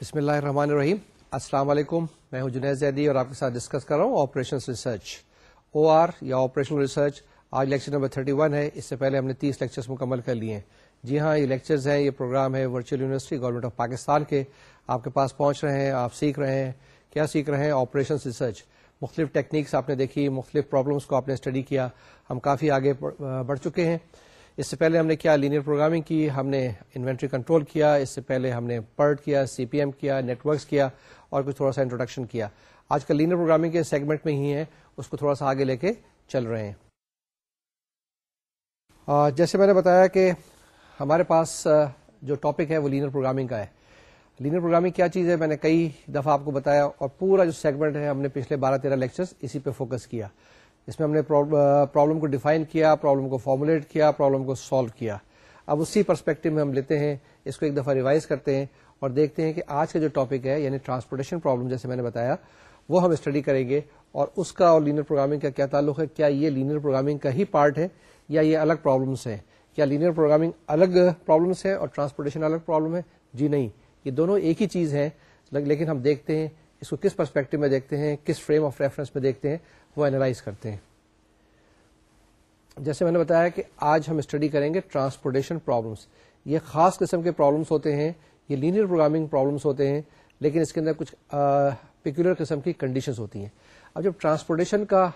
بسم اللہ الرحمن الرحیم۔ السلام علیکم۔ میں ہوں جنید زیدی اور آپ کے ساتھ ڈسکس کر رہا ہوں آپریشن ریسرچ او آر یا آپریشن ریسرچ آج لیکچر نمبر 31 ہے۔ اس سے پہلے ہم نے تیس لیکچرز مکمل کر لیے۔ ہیں جی ہاں یہ لیکچرز ہیں، یہ پروگرام ہے virtual university government of Pakistan کے۔ آپ کے پاس پہنچ رہے ہیں، آپ سیکھ رہے ہیں۔ کیا سیکھ رہے ہیں؟ آپریشن ریسرچ مختلف ٹیکنیکس آپ نے دیکھی، مختلف پرابلمس کو آپ نے اسٹڈی کیا۔ ہم کافی آگے بڑھ چکے ہیں۔ اس سے پہلے ہم نے کیا لینئر پروگرامنگ کی، ہم نے انوینٹری کنٹرول کیا، اس سے پہلے ہم نے پرٹ کیا سی پی ایم کیا نیٹورکس کیا اور کچھ تھوڑا سا انٹروڈکشن کیا۔ آج کل لینئر پروگرامنگ کے سیگمنٹ میں ہی ہے اس کو تھوڑا سا آگے لے کے چل رہے ہیں۔ جیسے میں نے بتایا کہ ہمارے پاس جو ٹاپک ہے وہ لینئر پروگرامنگ کا ہے۔ لینئر پروگرامنگ کیا چیز ہے؟ میں نے کئی دفعہ آپ کو بتایا اور پورا جو سیگمنٹ ہے، ہم نے پچھلے بارہ تیرہ لیکچر اسی پہ فوکس کیا۔ اس میں ہم نے پرابلم کو ڈیفائن کیا پرابلم کو فارمولیٹ کیا پرابلم کو سالو کیا۔ اب اسی پرسپیکٹو میں ہم لیتے ہیں، اس کو ایک دفعہ ریوائز کرتے ہیں اور دیکھتے ہیں کہ آج کا جو ٹاپک ہے یعنی ٹرانسپورٹیشن پرابلم جیسے میں نے بتایا، وہ ہم اسٹڈی کریں گے اور اس کا اور لینئر پروگرامنگ کا کیا تعلق ہے؟ کیا یہ لینئر پروگرامنگ کا ہی پارٹ ہے یا یہ الگ پرابلمس ہیں؟ کیا لینئر پروگرامنگ الگ پرابلمس ہے اور ٹرانسپورٹیشن الگ پرابلم ہے؟ جی نہیں، یہ دونوں ایک ہی چیز ہے لیکن ہم دیکھتے ہیں اس کو کس پرسپیکٹو میں دیکھتے ہیں، کس فریم آف ریفرنس میں دیکھتے ہیں، وہ اینالائز کرتے ہیں۔ جیسے میں نے بتایا کہ آج ہم اسٹڈی کریں گے ٹرانسپورٹیشن پرابلمس یہ خاص قسم کے پرابلمس ہوتے ہیں، یہ لینئر پروگرامنگ پرابلمس ہوتے ہیں، لیکن اس کے اندر کچھ پیکولر قسم کی کنڈیشنز ہوتی ہیں۔ اب جب ٹرانسپورٹیشن کا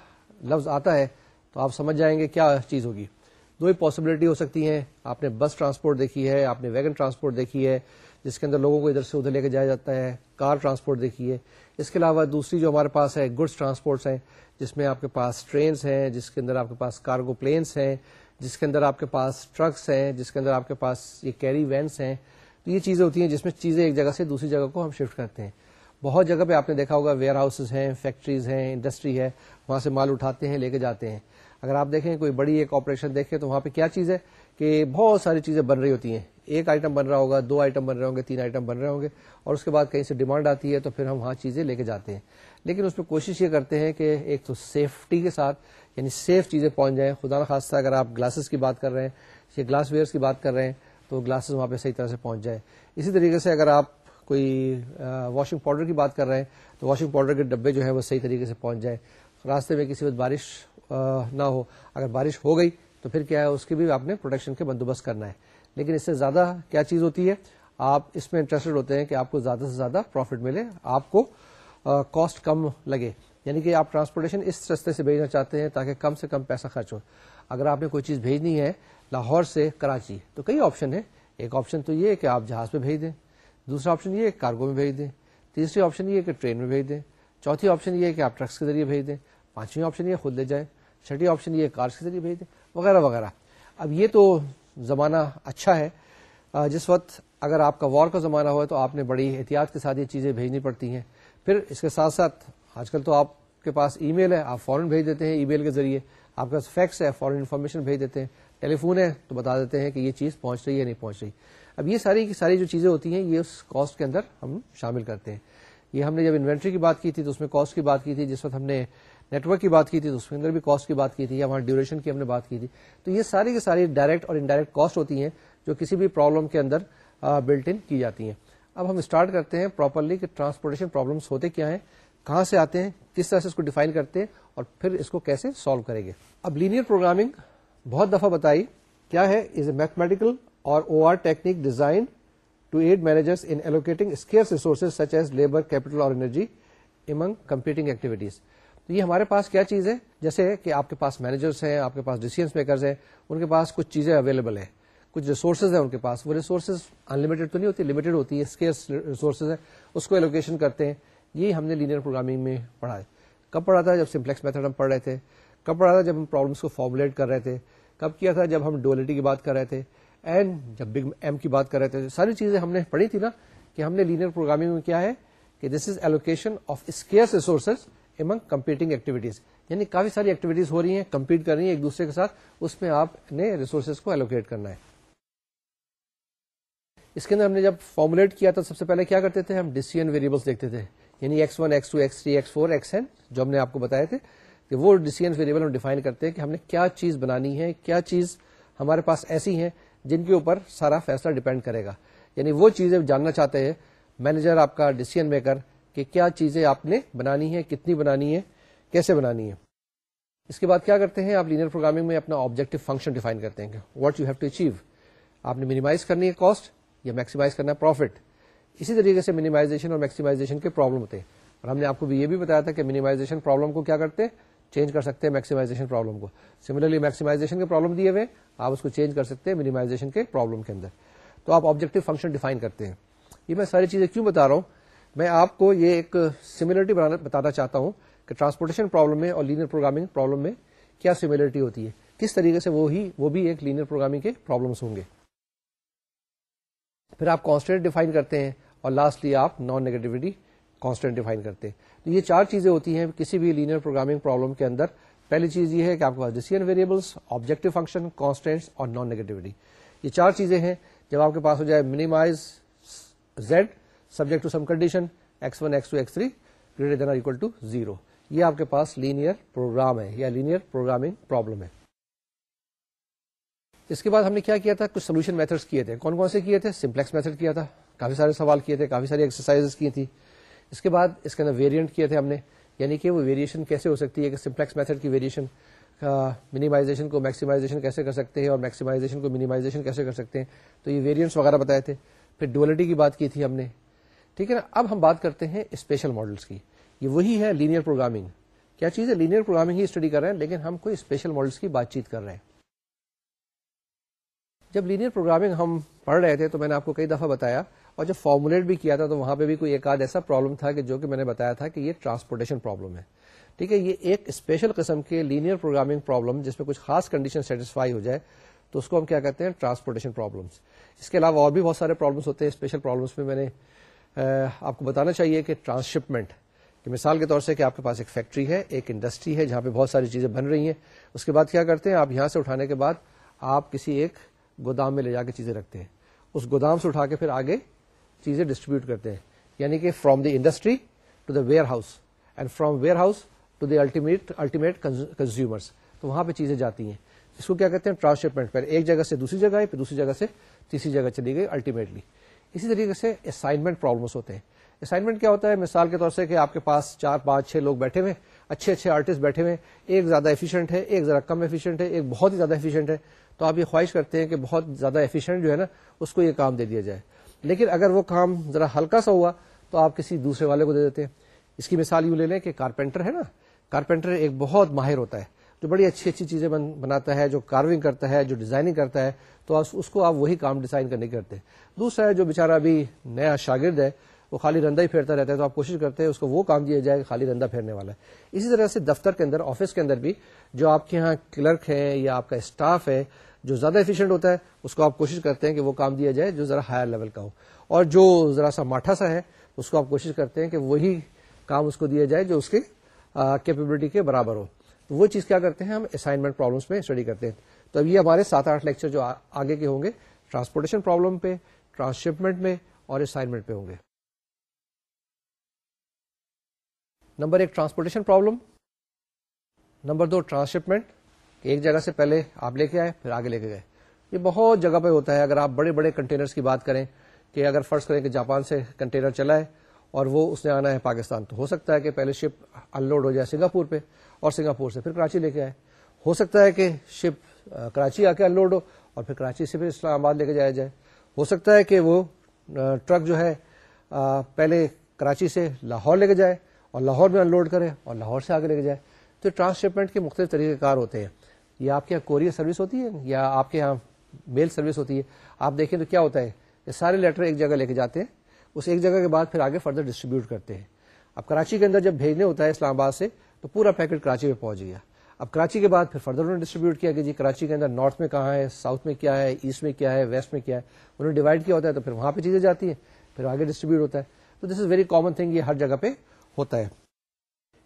لفظ آتا ہے، تو آپ سمجھ جائیں گے کیا چیز ہوگی۔ دو ہی پاسبلٹی ہو سکتی ہیں۔ آپ نے بس ٹرانسپورٹ دیکھی ہے، آپ نے ویگن ٹرانسپورٹ دیکھی ہے۔ جس کے اندر لوگوں کو ادھر سے ادھر لے کے جایا جاتا ہے، کار ٹرانسپورٹ دیکھی ہے اس کے علاوہ دوسری جو ہمارے پاس ہے، گڈس ٹرانسپورٹس ہیں، جس میں آپ کے پاس ٹرینس ہیں، جس کے اندر آپ کے پاس کارگو پلینس ہیں، جس کے اندر آپ کے پاس ٹرکس ہیں، جس کے اندر آپ کے پاس یہ کیری وینس ہیں۔ تو یہ چیزیں ہوتی ہیں جس میں چیزیں ایک جگہ سے دوسری جگہ کو ہم شفٹ کرتے ہیں۔ بہت جگہ پہ آپ نے دیکھا ہوگا ویئر ہاؤسز ہیں، فیکٹریز ہیں، انڈسٹری ہے، وہاں سے مال اٹھاتے ہیں، لے کے جاتے ہیں۔ اگر آپ دیکھیں کوئی بڑی ایک آپریشن دیکھیں تو وہاں پہ کیا چیز ہے؟ کہ بہت ساری چیزیں بن رہی ہوتی ہیں۔ ایک آئٹم بن رہا ہوگا، دو آئٹم بن رہے ہوں گے، تین آئٹم بن رہے ہوں گے، اور اس کے بعد کہیں سے ڈیمانڈ آتی ہے تو پھر ہم وہاں چیزیں لے کے جاتے ہیں۔ لیکن اس میں کوشش یہ کرتے ہیں کہ ایک تو سیفٹی کے ساتھ یعنی سیف چیزیں پہنچ جائیں۔ خدا نخواستہ اگر آپ گلاسز کی بات کر رہے ہیں یا گلاس ویئرس کی بات کر رہے ہیں، تو گلاسز وہاں پہ صحیح طرح سے پہنچ جائے اسی طریقے سے اگر آپ کوئی واشنگ پاؤڈر کی بات کر رہے ہیں، تو واشنگ پاؤڈر کے ڈبے جو ہے وہ صحیح طریقے سے پہنچ جائے راستے میں کسی وقت بارش نہ ہو۔ اگر بارش ہو گئی تو پھر کیا ہے، اس کی بھی آپ نے پروٹیکشن کے بندوبست کرنا ہے۔ لیکن اس سے زیادہ کیا چیز ہوتی ہے؟ آپ اس میں انٹرسٹڈ ہوتے ہیں کہ آپ کو زیادہ سے زیادہ پروفٹ ملے، آپ کو کاسٹ کم لگے۔ یعنی کہ آپ ٹرانسپورٹیشن اس رستے سے بھیجنا چاہتے ہیں تاکہ کم سے کم پیسہ خرچ ہو۔ اگر آپ نے کوئی چیز بھیجنی ہے لاہور سے کراچی، تو کئی آپشن ہے ایک آپشن تو یہ ہے کہ آپ جہاز پہ بھیج دیں۔ دوسرا آپشن یہ ہے کارگو میں بھیج دیں۔ تیسری آپشن یہ ہے کہ ٹرین میں بھیج دیں۔ چوتھی آپشن یہ ہے کہ آپ ٹرکس کے ذریعے بھیج دیں۔ پانچویں آپشن یہ خود لے جائیں۔ چھٹی آپشن یہ کار کے ذریعے بھیج دیں۔ وغیرہ وغیرہ۔ اب یہ تو زمانہ اچھا ہے۔ جس وقت اگر آپ کا وار کا زمانہ ہوا تو آپ نے بڑی احتیاط کے ساتھ یہ چیزیں بھیجنی پڑتی ہیں۔ پھر اس کے ساتھ ساتھ آج کل تو آپ کے پاس ای میل ہے، آپ فوراً بھیج دیتے ہیں ای میل کے ذریعے۔ آپ کے پاس فیکس ہے فورن انفارمیشن بھیج دیتے ہیں۔ ٹیلی فون ہے تو بتا دیتے ہیں کہ یہ چیز پہنچ رہی ہے نہیں پہنچ رہی۔ اب یہ ساری کی ساری جو چیزیں ہوتی ہیں، یہ اس کاسٹ کے اندر ہم شامل کرتے ہیں۔ یہ ہم نے جب انوینٹری کی بات کی تھی تو اس میں کاسٹ کی بات کی تھی۔ جس وقت ہم نے نیٹ ورک کی بات کی تھی، تو اس کے اندر بھی کاسٹ کی بات کی تھی یا وہاں ڈیوریشن کی ہم نے بات کی تھی۔ تو یہ ساری کی ساری ڈائریکٹ اور انڈائریکٹ کاسٹ ہوتی ہیں جو کسی بھی پرابلم کے اندر بلٹ ان کی جاتی ہیں۔ اب ہم اسٹارٹ کرتے ہیں پراپرلی کہ ٹرانسپورٹیشن پرابلمس ہوتے کیا ہیں، کہاں سے آتے ہیں، کس طرح سے اس کو ڈیفائن کرتے ہیں اور پھر اس کو کیسے سالو کریں گے۔ اب لینئر پروگرامنگ بہت دفعہ بتائی کیا ہے از اے میتھمیٹیکل اور O R technique design to aid managers in allocating scarce resources such as labour capital اور انرجی امنگ کمپیٹنگ ایکٹیویٹیز تو یہ ہمارے پاس کیا چیز ہے؟ جیسے کہ آپ کے پاس مینیجرس ہیں، آپ کے پاس ڈیسیزن میکرز ہیں، ان کے پاس کچھ چیزیں اویلیبل ہیں، کچھ ریسورسز ہیں ان کے پاس۔ وہ ریسورسز انلمیٹڈ تو نہیں ہوتی لمیٹڈ ہوتی ہے اسکیئرس ریسورسز ہے اس کو ایلوکیشن کرتے ہیں۔ یہی ہم نے لینئر پروگرامنگ میں پڑھا ہے۔ کب پڑھا تھا؟ جب سمپلیکس میتھڈ ہم پڑھ رہے تھے۔ کب پڑھا تھا؟ جب ہم پرابلمس کو فارمولیٹ کر رہے تھے۔ کب کیا تھا؟ جب ہم ڈولیٹی کی بات کر رہے تھے۔ اینڈ جب بگ ایم کی بات کر رہے تھے۔ ساری چیزیں ہم نے پڑھی تھی نا کہ ہم نے لینئر پروگرامنگ میں کیا ہے کہ this is allocation of scarces resources among competing activities یعنی کافی ساری ایکٹیویٹیز ہو رہی ہیں کمپیٹ کر رہی ہیں ایک دوسرے کے ساتھ، اس میں آپ نے ریسورسز کو ایلوکیٹ کرنا ہے۔ اس کے اندر ہم نے جب فارمولیٹ کیا تھا سب سے پہلے کیا کرتے تھے؟ ہم ڈیسیزن ویریبلس دیکھتے تھے۔ یعنی X one X two X three X four X N جو ہم نے آپ کو بتایا تھے کہ وہ ڈیسیزن ویریبل ہم ڈیفائن کرتے ہیں کہ ہم نے کیا چیز بنانی ہے، کیا چیز ہمارے پاس ایسی ہیں جن کے اوپر سارا فیصلہ ڈیپینڈ کرے گا۔ یعنی وہ چیزیں جاننا چاہتے ہیں مینیجر آپ کا ڈیسیزن میکر کہ کیا چیزیں آپ نے بنانی ہے کتنی بنانی ہے کیسے بنانی ہے اس کے بعد کیا کرتے ہیں، آپ لینئر پروگرامنگ میں اپنا آبجیکٹو فنکشن ڈیفائن کرتے ہیں what you have to achieve آپ نے منیمائز کرنی ہے کاسٹ یا میکسیمائز کرنا ہے پروفٹ اسی طریقے سے منیمائزیشن اور میکسیمائزیشن کے پرابلم ہوتے ہیں۔ اور ہم نے آپ کو بھی یہ بھی بتایا تھا کہ منیمائزیشن پرابلم کو کیا کرتے ہیں؟ چینج کر سکتے ہیں میکسیمائزیشن پرابلم کو۔ سملرلی میکسیمائزیشن کے پرابلم دیے ہوئے آپ اس کو چینج کر سکتے ہیں منیمائزیشن کے پرابلم کے اندر۔ تو آپ آبجیکٹو فنکشن ڈیفائن کرتے ہیں۔ یہ میں ساری چیزیں کیوں بتا رہا ہوں؟ میں آپ کو یہ ایک سملرٹی بتانا چاہتا ہوں کہ ٹرانسپورٹیشن پرابلم میں اور لینئر پروگرامنگ پرابلم میں کیا سملرٹی ہوتی ہے۔ کس طریقے سے وہ ہی وہ بھی ایک لینئر پروگرامنگ کے پرابلمس ہوں گے۔ پھر آپ کانسٹینٹ ڈیفائن کرتے ہیں اور لاسٹلی آپ نان نیگیٹوٹی کانسٹینٹ ڈیفائن کرتے ہیں۔ تو یہ چار چیزیں ہوتی ہیں۔ کسی بھی لینئر پروگرامنگ پرابلم کے اندر پہلی چیز یہ ہے کہ آپ کے پاس decision variables objective function constants اور نان نیگیٹوٹی یہ چار چیزیں ہیں۔ جب آپ کے پاس ہو جائے minimise Z subject to some condition, X one, X two, X three, greater than equal to zero. یہ آپ کے پاس لینئر پروگرام ہے، یا لینئر پروگرامنگ پرابلم ہے۔ اس کے بعد ہم نے کیا کیا تھا؟ کچھ سولوشن میتھڈس کیے تھے۔ کون کون سے کیے تھے؟ سمپلیکس میتھڈ کیا تھا۔ کافی سارے سوال کیے تھے، کافی ساری ایکسرسائز کی تھی۔ اس کے بعد اس کے اندر ویریئنٹ کیے تھے ہم نے۔ یعنی کہ وہ ویریشن کیسے ہو سکتی ہے؟ کہ سمپلیکس میتھڈ کی ویریشن منیمائزیشن کو میکسیمائزیشن کیسے کر سکتے ہیں اور میکسیمائزیشن کو منیمائزیشن کیسے کر سکتے ہیں؟ تو یہ ویریئنٹس وغیرہ بتائے تھے۔ پھر ڈولیٹی کی بات کی تھی ہم نے۔ ٹھیک ہے نا؟ اب ہم بات کرتے ہیں اسپیشل ماڈلس کی۔ یہ وہی ہے لینئر پروگرامنگ کیا چیز ہے؟ لینئر پروگرامنگ ہی اسٹڈی کر رہے ہیں، لیکن ہم کوئی اسپیشل ماڈلس کی بات چیت کر رہے ہیں۔ جب لینئر پروگرامنگ ہم پڑھ رہے تھے تو میں نے آپ کو کئی دفعہ بتایا، اور جب فارمولیٹ بھی کیا تھا تو وہاں پہ بھی کوئی ایک آدھ ایسا پرابلم تھا کہ جو کہ میں نے بتایا تھا کہ یہ ٹرانسپورٹیشن پرابلم ہے۔ ٹھیک ہے، یہ ایک اسپیشل قسم کے لینئر پروگرامنگ پرابلم جس میں کچھ خاص کنڈیشن سیٹسفائی ہو جائے، تو اس کو ہم کیا کہتے ہیں؟ ٹرانسپورٹیشن پرابلمس اس کے علاوہ اور بھی بہت سارے پرابلمس ہوتے ہیں اسپیشل پرابلمس میں میں نے آپ کو بتانا چاہیے کہ ٹرانس شپمنٹ کہ مثال کے طور سے کہ آپ کے پاس ایک فیکٹری ہے، ایک انڈسٹری ہے جہاں پہ بہت ساری چیزیں بن رہی ہیں، اس کے بعد کیا کرتے ہیں؟ آپ یہاں سے اٹھانے کے بعد آپ کسی ایک گودام میں لے جا کے چیزیں رکھتے ہیں۔ اس گودام سے اٹھا کے پھر آگے چیزیں ڈسٹریبیوٹ کرتے ہیں۔ یعنی کہ from the industry to the warehouse and from warehouse to the ultimate ultimate consumers تو وہاں پہ چیزیں جاتی ہیں۔ اس کو کیا کہتے ہیں؟ ٹرانسشپمنٹ۔ پہلے ایک جگہ سے دوسری جگہ پھر دوسری جگہ سے تیسری جگہ چلی گئی الٹیمیٹلی اسی طریقے سے اسائنمنٹ پرابلمس ہوتے ہیں۔ اسائنمنٹ کیا ہوتا ہے؟ مثال کے طور سے کہ آپ کے پاس چار، پانچ، چھ لوگ بیٹھے ہوئے اچھے اچھے آرٹسٹ بیٹھے ہوئے ایک زیادہ ایفیشینٹ ہے، ایک ذرا کم ایفیشینٹ ہے، ایک بہت ہی زیادہ ایفیشینٹ ہے۔ تو آپ یہ خواہش کرتے ہیں کہ بہت زیادہ ایفیشینٹ جو ہے نا، اس کو یہ کام دے دیا جائے۔ لیکن اگر وہ کام ذرا ہلکا سا ہوا، تو آپ کسی دوسرے والے کو دے دیتے ہیں۔ اس کی مثال یوں لے لیں کہ کارپینٹر ہے نا۔ کارپینٹر ایک بہت ماہر ہوتا ہے۔ جو بڑی اچھی اچھی چیزیں بناتا ہے، جو کاروئنگ کرتا ہے، جو ڈیزائننگ کرتا ہے، تو اس کو آپ وہی کام ڈیزائن کرنے کرتے دوسرا ہے، جو بےچارا ابھی نیا شاگرد ہے، وہ خالی رندا ہی پھیرتا رہتا ہے، تو آپ کوشش کرتے ہیں اس کو وہ کام دیا جائے، خالی رندا پھیرنے والا ہے۔ اسی طرح سے دفتر کے اندر آفس کے اندر بھی جو آپ کے یہاں کلرک ہے یا آپ کا اسٹاف ہے، جو زیادہ ایفیشینٹ ہوتا ہے، اس کو آپ کوشش کرتے ہیں کہ وہ کام دیا جائے جو ذرا ہائر لیول کا ہو۔ اور جو ذرا سا ماٹھا سا ہے، اس کو آپ کوشش کرتے ہیں کہ وہی کام اس کو دیا جائے جو اس کے کیپبلٹی کے برابر ہو۔ تو وہ چیز کیا کرتے ہیں ہم؟ اسائنمنٹ پرابلمس میں اسٹڈی کرتے ہیں۔ تو اب یہ ہمارے سات آٹھ لیکچر جو آگے کے ہوں گے ٹرانسپورٹیشن پرابلم پہ ٹرانسشپمنٹ میں اور اسائنمنٹ پہ ہوں گے۔ نمبر ایک ٹرانسپورٹیشن پرابلم نمبر دو ٹرانسشپمنٹ ایک جگہ سے پہلے آپ لے کے آئے، پھر آگے لے کے گئے۔ یہ بہت جگہ پہ ہوتا ہے۔ اگر آپ بڑے بڑے کنٹینرز کی بات کریں کہ اگر فرض کریں کہ جاپان سے کنٹینر چلا ہے اور وہ اس نے آنا ہے پاکستان، تو ہو سکتا ہے کہ پہلے شپ ان لوڈ ہو جائے سنگاپور پہ۔ اور سنگاپور سے۔ پھر کراچی لے کے آئے۔ ہو سکتا ہے کہ شپ کراچی آ کے ان لوڈ ہو اور پھر کراچی سے پھر اسلام آباد لے کے جایا جائے۔ ہو سکتا ہے کہ وہ ٹرک جو ہے پہلے کراچی سے لاہور لے کے جائے اور لاہور میں ان لوڈ کرے اور لاہور سے آگے لے کے جائے۔ تو ٹرانس شپمنٹ کے مختلف طریقہ کار ہوتے ہیں۔ یہ آپ کے یہاں کوریئر سروس ہوتی ہے یا آپ کے یہاں میل سروس ہوتی ہے۔ آپ دیکھیں تو کیا ہوتا ہے، یہ سارے لیٹر ایک جگہ لے کے جاتے ہیں۔ اس ایک جگہ کے بعد پھر آگے فردر ڈسٹریبیوٹ کرتے ہیں۔ اب کراچی کے اندر جب بھیجنے ہوتا ہے اسلام آباد سے تو پورا پیکٹ کراچی میں پہنچ گیا۔ اب کراچی کے بعد پھر فردر انہوں نے ڈسٹریبیوٹ کیا کہ جی کراچی کے اندر نارتھ میں کہاں ہے ساؤتھ میں کیا ہے ایسٹ میں کیا ہے ویسٹ میں کیا ہے۔ انہوں نے ڈیوائڈ کیا ہوتا ہے تو پھر وہاں پہ چیزیں جاتی ہیں، پھر آگے ڈسٹریبیوٹ ہوتا ہے۔ تو this is very common thing یہ ہر جگہ پہ ہوتا ہے۔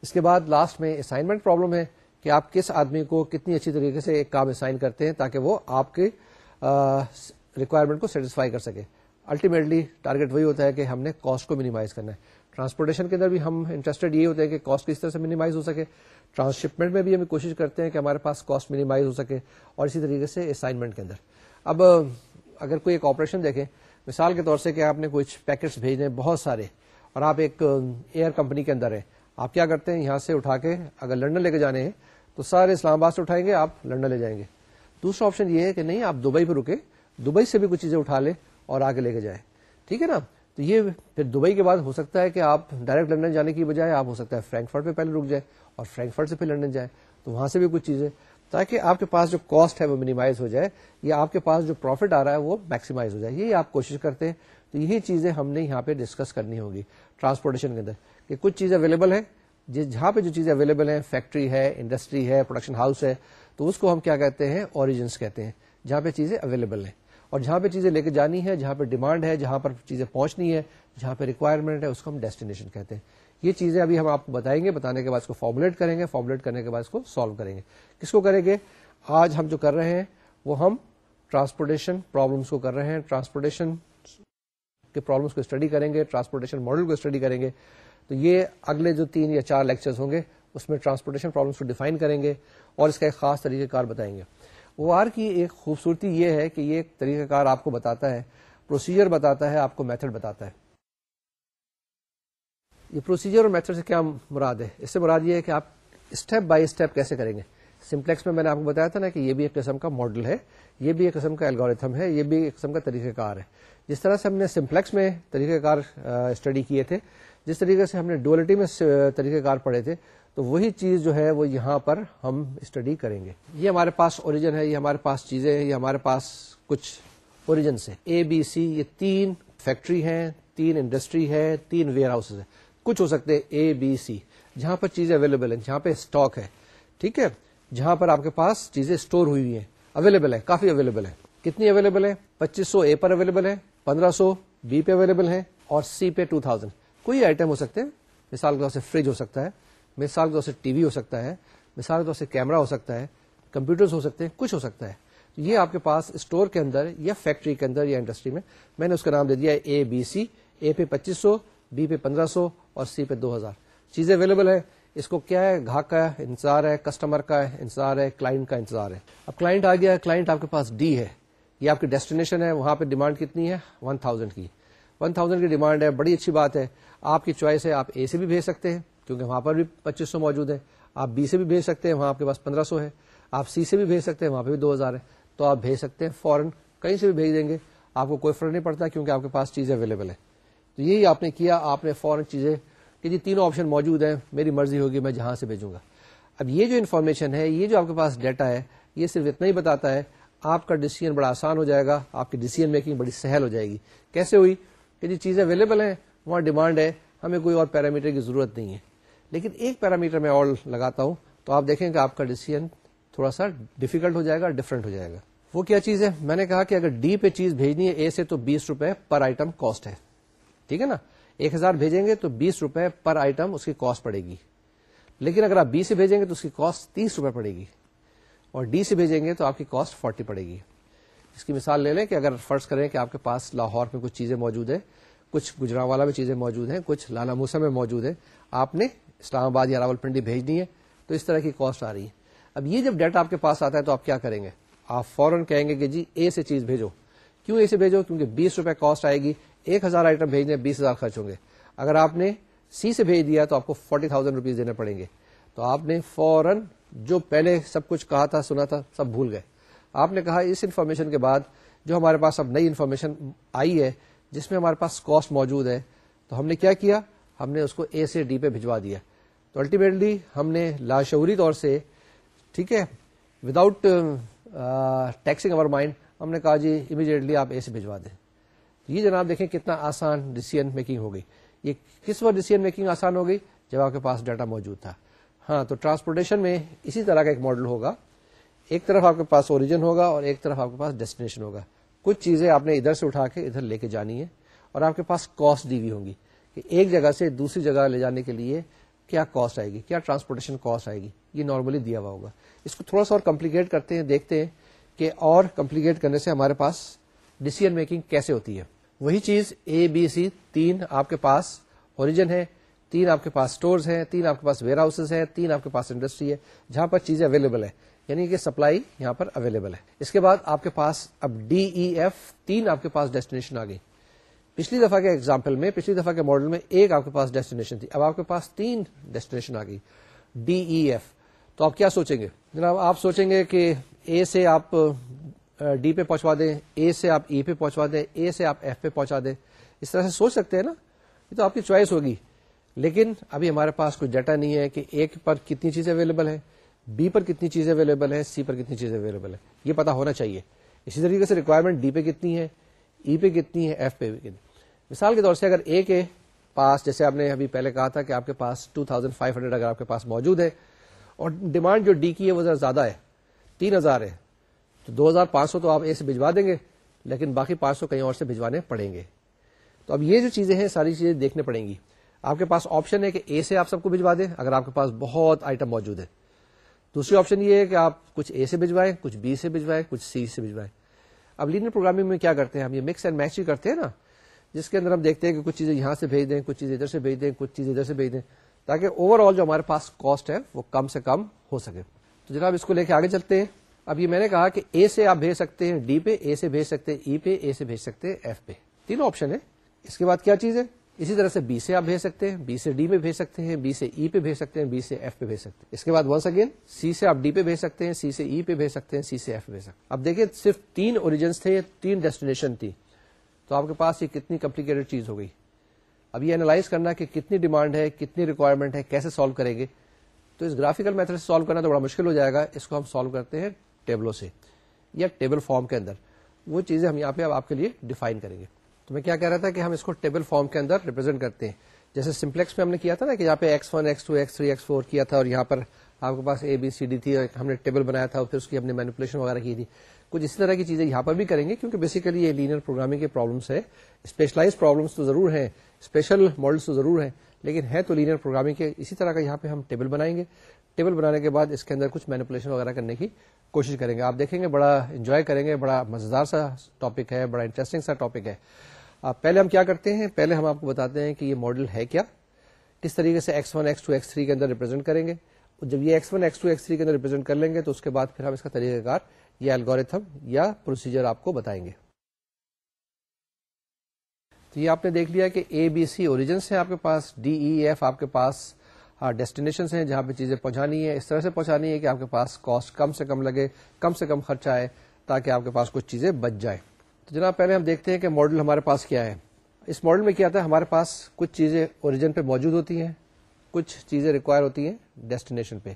اس کے بعد لاسٹ میں اسائنمنٹ پرابلم ہے کہ آپ کس آدمی کو کتنی اچھی طریقے سے ایک کام اسائن کرتے ہیں تاکہ وہ آپ کے ریکوائرمنٹ کو سیٹسفائی کر سکے۔ الٹیمیٹلی ٹارگیٹ وہی ہوتا ہے کہ ہم نے کاسٹ کو منیمائز کرنا ہے۔ ٹرانسپورٹیشن کے اندر بھی ہم انٹرسٹڈ یہ ہوتے ہیں کہ کاسٹ کس طرح سے منیمائز ہو سکے۔ ٹرانس شپمنٹ میں بھی ہم کوشش کرتے ہیں کہ ہمارے پاس کاسٹ منیمائز ہو سکے اور اسی طریقے سے اسائنمنٹ کے اندر۔ اب اگر کوئی ایک آپریشن دیکھیں، مثال کے طور سے کہ آپ نے کچھ پیکٹس بھیجنے بہت سارے، اور آپ ایک ایئر کمپنی کے اندر ہیں۔ آپ کیا کرتے ہیں؟ یہاں سے اٹھا کے اگر لنڈن لے کے جانے ہیں، تو سارے اسلام آباد سے اٹھائیں گے، آپ لنڈن لے جائیں گے۔ دوسرا آپشن یہ ہے کہ نہیں، آپ دبئی پہ رکے دبئی سے بھی کچھ چیزیں اٹھا لیں اور آگے لے کے جائیں۔ ٹھیک ہے نا؟ تو یہ پھر دبئی کے بعد ہو سکتا ہے کہ آپ ڈائریکٹ لنڈن جانے کی بجائے آپ ہو سکتا ہے فرینکفرٹ پہ پہلے رک جائے اور فرینکفرٹ سے پھر لنڈن جائے تو وہاں سے بھی کچھ چیزیں تاکہ آپ کے پاس جو کاسٹ ہے وہ منیمائز ہو جائے یا آپ کے پاس جو پروفٹ آ رہا ہے وہ میکسیمائز ہو جائے۔ یہی آپ کوشش کرتے ہیں۔ تو یہی چیزیں ہم نے یہاں پہ ڈسکس کرنی ہوگی ٹرانسپورٹیشن کے اندر کہ کچھ چیزیں اویلیبل ہیں۔ جہاں پہ جو چیزیں اویلیبل ہیں فیکٹری ہے انڈسٹری ہے پروڈکشن ہاؤس ہے، تو اس کو ہم کیا کہتے ہیں؟ اوریجنس کہتے ہیں۔ جہاں پہ چیزیں اویلیبل ہیں۔ اور جہاں پہ چیزیں لے کے جانی ہے، جہاں پہ ڈیمانڈ ہے، جہاں پر چیزیں پہنچنی ہے، جہاں پہ ریکوائرمنٹ ہے، اس کو ہم ڈیسٹینیشن کہتے ہیں۔ یہ چیزیں ابھی ہم آپ کو بتائیں گے، بتانے کے بعد اس کو فارمولیٹ کریں گے فارمولیٹ کرنے کے بعد اس کو سالو کریں گے۔ کس کو کریں گے؟ آج ہم جو کر رہے ہیں، وہ ہم ٹرانسپورٹیشن پرابلمس کو کر رہے ہیں۔ ٹرانسپورٹیشن کے پرابلمس کو اسٹڈی کریں گے ٹرانسپورٹیشن ماڈل کو اسٹڈی کریں گے۔ تو یہ اگلے جو تین یا چار لیکچرز ہوں گے، اس میں ٹرانسپورٹیشن پرابلمس کو ڈیفائن کریں گے اور اس کا ایک خاص طریقہ کار بتائیں گے۔ او آر کی ایک خوبصورتی یہ ہے کہ یہ ایک طریقہ کار آپ کو بتاتا ہے پروسیجر بتاتا ہے، آپ کو میتھڈ بتاتا ہے۔ یہ پروسیجر اور میتھڈ سے کیا مراد ہے؟ اس سے مراد یہ ہے کہ آپ اسٹیپ بائی اسٹیپ کیسے کریں گے؟ سمپلیکس میں میں نے آپ کو بتایا تھا نا کہ یہ بھی ایک قسم کا ماڈل ہے، یہ بھی ایک قسم کا الگوریتھم ہے، یہ بھی ایک قسم کا طریقہ کار ہے۔ جس طرح سے ہم نے سمپلیکس میں طریقہ کار اسٹڈی کیے تھے، جس طریقے سے ہم نے ڈولیٹی میں طریقہ کار پڑھے تھے تو وہی چیز جو ہے وہ یہاں پر ہم اسٹڈی کریں گے۔ یہ ہمارے پاس اوریجن ہے، یہ ہمارے پاس چیزیں ہیں، یہ ہمارے پاس کچھ اوریجن سے اے بی سی یہ تین فیکٹری ہیں، تین انڈسٹری ہے تین ویئر ہاؤس ہے کچھ ہو سکتے ہیں اے بی سی جہاں پر چیزیں اویلیبل ہیں، جہاں پہ اسٹاک ہے، ٹھیک ہے؟ جہاں پر آپ کے پاس چیزیں اسٹور ہوئی ہوئی ہیں۔ اویلیبل ہے کافی اویلیبل ہے کتنی اویلیبل ہے پچیس سو اے پر اویلیبل ہے پندرہ سو بی پہ اویلیبل ہے اور سی پہ ٹو تھاؤزینڈ کوئی آئٹم ہو سکتے ہیں؟ مثال کے طور سے فریج ہو سکتا ہے۔ مثال کے طور سے ٹی وی ہو سکتا ہے، مثال کے طور سے کیمرا ہو سکتا ہے کمپیوٹر ہو سکتے ہیں، کچھ ہو سکتا ہے۔ یہ آپ کے پاس اسٹور کے اندر یا فیکٹری کے اندر یا انڈسٹری میں میں نے اس کا نام دے دیا ہے اے بی سی، اے پہ پچیس سو بی پہ پندرہ سو اور سی پہ دو ہزار۔ چیزیں اویلیبل ہے اس کو کیا ہے؟ گاہک کا انتظار ہے کسٹمر کا انتظار ہے کلائنٹ کا انتظار ہے۔ اب کلائنٹ آ گیا کلائنٹ آپ کے پاس ڈی ہے۔ یہ آپ کی ڈیسٹینیشن ہے، وہاں پہ ڈیمانڈ کتنی ہے؟ ون تھاؤزینڈ کی۔ ون تھاؤزینڈ کی ڈیمانڈ ہے، بڑی اچھی بات ہے۔ آپ کی چوائس ہے، آپ اے سے بھی بھیج سکتے ہیں۔ کیونکہ وہاں پر بھی پچیس سو موجود ہے آپ بی سے بھی بھیج سکتے ہیں، وہاں آپ کے پاس پندرہ سو ہے آپ سی سے بھی بھیج سکتے ہیں، وہاں پہ بھی دو ہزار ہے تو آپ بھیج سکتے ہیں فورن کہیں سے بھی بھیج دیں گے۔ آپ کو کوئی فرق نہیں پڑتا کیونکہ آپ کے پاس چیزیں اویلیبل ہے تو یہی آپ نے کیا، آپ نے فورن چیزیں، کہ جی تینوں آپشن موجود ہیں، میری مرضی ہوگی، میں جہاں سے بھیجوں گا۔ اب یہ جو انفارمیشن ہے، یہ جو آپ کے پاس ڈیٹا ہے، یہ صرف اتنا ہی بتاتا ہے، آپ کا ڈیسیزن بڑا آسان ہو جائے گا، آپ کی ڈیسیزن میکنگ بڑی سہل ہو جائے گی۔ کیسے ہوئی؟ کہ جی چیزیں اویلیبل ہیں، وہاں ڈیمانڈ ہے، ہمیں کوئی اور پیرامیٹر کی ضرورت نہیں ہے۔ لیکن ایک پیرامیٹر میں اور لگاتا ہوں تو آپ دیکھیں کہ آپ کا ڈیسیزن تھوڑا سا ڈیفیکلٹ ہو جائے گا ڈفرنٹ ہو جائے گا۔ وہ کیا چیز ہے؟ میں نے کہا کہ اگر ڈی پہ چیز بھیجنی ہے اے سے تو بیس روپے پر آئٹم کاسٹ ہے۔ ٹھیک ہے نا؟ ایک ہزار بھیجیں گے تو بیس روپے پر آئٹم اس کی کاسٹ پڑے گی۔ لیکن اگر آپ بی سے بھیجیں گے تو اس کی کاسٹ تیس روپے پڑے گی۔ اور ڈی سے بھیجیں گے تو آپ کی کاسٹ فورٹی پڑے گی۔ اس کی مثال لے لیں کہ اگر فرض کریں کہ آپ کے پاس لاہور میں کچھ چیزیں موجود ہیں، کچھ گجرا والا میں چیزیں موجود ہیں، کچھ لالا موسا میں موجود ہے آپ نے اسلام آباد یا راول پنڈی بھیجنی ہے، تو اس طرح کی کاسٹ آ رہی ہے اب یہ جب ڈیٹا آپ کے پاس آتا ہے تو آپ کیا کریں گے؟ آپ فوراً کہیں گے کہ جی اے سے چیز بھیجو۔ کیوں اے سے بھیجو؟ کیونکہ بیس روپے کاسٹ آئے گی، ایک ہزار آئٹم بھیجنے بیس ہزار خرچ ہوں گے۔ اگر آپ نے سی سے بھیج دیا تو آپ کو فورٹی تھاؤزینڈ روپیز دینے پڑیں گے۔ تو آپ نے فوراً جو پہلے سب کچھ کہا تھا، سنا تھا، سب بھول گئے۔ آپ نے کہا اس انفارمیشن کے بعد جو ہمارے پاس اب نئی انفارمیشن آئی ہے، جس میں ہمارے پاس کاسٹ موجود ہے، تو ہم نے کیا کیا؟ ہم نے اس کو اے سے ڈی پہ بھجوا دیا۔ تو الٹیمیٹلی ہم نے لاشعوری طور سے، ٹھیک ہے وداؤٹ ٹیکسنگ اوور مائنڈ ہم نے کہا جی امیڈیٹلی آپ اے سے بھجوا دیں۔ یہ جناب دیکھیں کتنا آسان ڈیسیزن میکنگ ہو گئی۔ یہ کس وقت ڈیسیزن میکنگ آسان ہو گئی؟ جب آپ کے پاس ڈیٹا موجود تھا۔ ہاں تو ٹرانسپورٹیشن میں اسی طرح کا ایک ماڈل ہوگا۔ ایک طرف آپ کے پاس اوریجن ہوگا اور ایک طرف آپ کے پاس ڈیسٹینیشن ہوگا۔ کچھ چیزیں آپ نے ادھر سے اٹھا کے ادھر لے کے جانی ہے اور آپ کے پاس کاسٹ دی ہوئی ہوں گی۔ کہ ایک جگہ سے دوسری جگہ لے جانے کے لیے کیا کاسٹ آئے گی؟ کیا ٹرانسپورٹیشن کاسٹ آئے گی؟ یہ نارملی دیا ہوا ہوگا۔ اس کو تھوڑا سا اور کمپلیکیٹ کرتے ہیں، دیکھتے ہیں کہ اور کمپلیکیٹ کرنے سے ہمارے پاس ڈیسیزن میکنگ کیسے ہوتی ہے۔ وہی چیز اے بی سی تین آپ کے پاس اوریجن ہے، تین آپ کے پاس اسٹورز ہیں، تین آپ کے پاس ویئر ہاؤسز ہیں، تین آپ کے پاس انڈسٹری ہے، جہاں پر چیزیں اویلیبل ہے یعنی کہ سپلائی یہاں پر اویلیبل ہے۔ اس کے بعد آپ کے پاس اب ڈی ای ایف تین آپ کے پاس ڈیسٹینیشن آ گئی۔ پچھلی دفعہ کے ایگزامپل میں، پچھلی دفعہ کے ماڈل میں ایک آپ کے پاس ڈیسٹینیشن تھی۔ اب آپ کے پاس تین ڈیسٹینیشن آ گئی۔ ڈی ای ایف تو آپ کیا سوچیں گے؟ جناب، آپ سوچیں گے کہ اے سے آپ ڈی پہ پہنچوا دیں اے سے آپ ای پہ پہنچوا دیں اے سے آپ ایف پہ پہنچا دیں۔ اس طرح سے سوچ سکتے ہیں نا؟ یہ تو آپ کی چوائس ہوگی۔ لیکن ابھی ہمارے پاس کوئی ڈیٹا نہیں ہے کہ ایک پر کتنی چیزیں اویلیبل ہیں بی پر کتنی چیزیں اویلیبل ہیں سی پر کتنی چیزیں اویلیبل ہیں۔ یہ پتا ہونا چاہیے۔ اسی طریقے سے ریکوائرمنٹ ڈی پہ کتنی ہے ای پہ کتنی ہے ایف پہ کتنی۔ مثال کے طور سے اگر اے کے پاس، جیسے آپ نے ابھی پہلے کہا تھا کہ آپ کے پاس 2500 اگر آپ کے پاس موجود ہے، اور ڈیمانڈ جو ڈی کی ہے وہ ذرا زیادہ ہے، تین ہزار ہے، تو دو ہزار پانچ سو تو آپ اے سے بھجوا دیں گے، لیکن باقی پانچ سو کہیں اور سے بھجوانے پڑیں گے۔ تو اب یہ جو چیزیں ہیں، ساری چیزیں دیکھنے پڑیں گی۔ آپ کے پاس آپشن ہے کہ اے سے آپ سب کو بھجوا دیں، اگر آپ کے پاس بہت آئٹم موجود ہے۔ دوسری آپشن یہ ہے کہ آپ کچھ اے سے بھجوائیں، کچھ بی سے بھجوائیں، کچھ سی سے بھجوائیں۔ اب لینئر پروگرامنگ میں کیا کرتے ہیں ہم؟ یہ مکس اینڈ میچ ہی کرتے ہیں نا۔ جس کے اندر ہم دیکھتے ہیں کہ کچھ چیزیں یہاں سے بھیج دیں کچھ چیزیں ادھر سے بھیج دیں کچھ چیزیں ادھر سے بھیج دیں تاکہ اوور آل جو ہمارے پاس کاسٹ ہے وہ کم سے کم ہو سکے تو جناب اس کو لے کے آگے چلتے ہیں اب یہ میں نے کہا کہ اے سے آپ بھیج سکتے ہیں ڈی پہ اے سے بھیج سکتے ہیں ای e پہ اے سے بھیج سکتے ہیں ایف پہ تینوں آپشن ہے اس کے بعد کیا چیز ہے اسی طرح سے بی سے آپ بھیج سکتے ہیں بی سے ڈی میں بھیج سکتے ہیں بی سے ای e پہ بھیج سکتے ہیں بی سے ایف پہ بھیج سکتے ہیں اس کے بعد ونس اگین سی سے آپ ڈی پہ بھیج سکتے ہیں سی سے ای e پہ بھیج سکتے ہیں سی سے ایف پہ بھیج سکتے ہیں اب دیکھیں صرف تین اوریجنس تھے تین ڈیسٹینیشن تھی تو آپ کے پاس یہ کتنی کمپلیکیٹڈ چیز ہو گئی۔ اب یہ اینالائز کرنا کہ کتنی ڈیمانڈ ہے، کتنی ریکوائرمنٹ ہے، کیسے سالو کریں گے۔ تو اس گرافیکل میتھڈ سے سالو کرنا تو بڑا مشکل ہو جائے گا۔ اس کو ہم سالو کرتے ہیں ٹیبلوں سے یا ٹیبل فارم کے اندر۔ وہ چیزیں ہم یہاں پہ اب آپ کے لیے ڈیفائن کریں گے۔ تو میں کیا کہہ رہا تھا کہ ہم اس کو ٹیبل فارم کے اندر ریپرزینٹ کرتے ہیں۔ جیسے سمپلیکس میں ہم نے کیا تھا نا کہ یہاں پہ X one X two X three X four کیا تھا اور یہاں پر آپ کے پاس اے بی سی ڈی تھی اور ہم نے ٹیبل بنایا تھا اور پھر اس کی ہم نے مینپولیشن وغیرہ کی تھی۔ کچھ اسی طرح کی چیزیں یہاں پر بھی کریں گے، کیونکہ بیسیکلی یہ لینئر پروگرامنگ کے پرابلمس ہے اسپیشلائز پرابلمس تو ضرور ہیں اسپیشل ماڈلس تو ضرور ہیں، لیکن ہے تو لینئر پروگرامنگ کے اسی طرح کا یہاں پہ ہم ٹیبل بنائیں گے۔ ٹیبل بنانے کے بعد اس کے اندر کچھ مینپولیشن وغیرہ کرنے کی کوشش کریں گے۔ آپ دیکھیں گے، بڑا انجوائے کریں گے، بڑا مزیدار سا ٹاپک ہے، بڑا انٹرسٹنگ سا ٹاپک ہے۔ پہلے ہم کیا کرتے ہیں؟ پہلے ہم آپ کو بتاتے ہیں کہ یہ ماڈل ہے کیا، کس طریقے سے X one X two X three کے اندر ریپرزینٹ کریں گے۔ جب یہ X one X two X three کے اندر ریپرزینٹ کر لیں گے، تو اس کے بعد پھر ہم اس کا طریقہ کار یا الگوریتھم یا پروسیجر آپ کو بتائیں گے۔ تو یہ آپ نے دیکھ لیا کہ اے بی سی اوریجنس ہیں آپ کے پاس ڈی ای ایف آپ کے پاس ڈیسٹینیشن ہیں جہاں پہ چیزیں پہنچانی ہے اس طرح سے پہنچانی ہے کہ آپ کے پاس کاسٹ کم سے کم لگے، کم سے کم خرچہ آئے تاکہ آپ کے پاس کچھ چیزیں بچ جائیں۔ تو جناب، پہلے ہم دیکھتے ہیں کہ ماڈل ہمارے پاس کیا ہے۔ اس ماڈل میں کیا تھا ہمارے پاس کچھ چیزیں اوریجن پہ موجود ہوتی ہیں، کچھ چیزیں ریکوائر ہوتی ہیں ڈیسٹینیشن پہ۔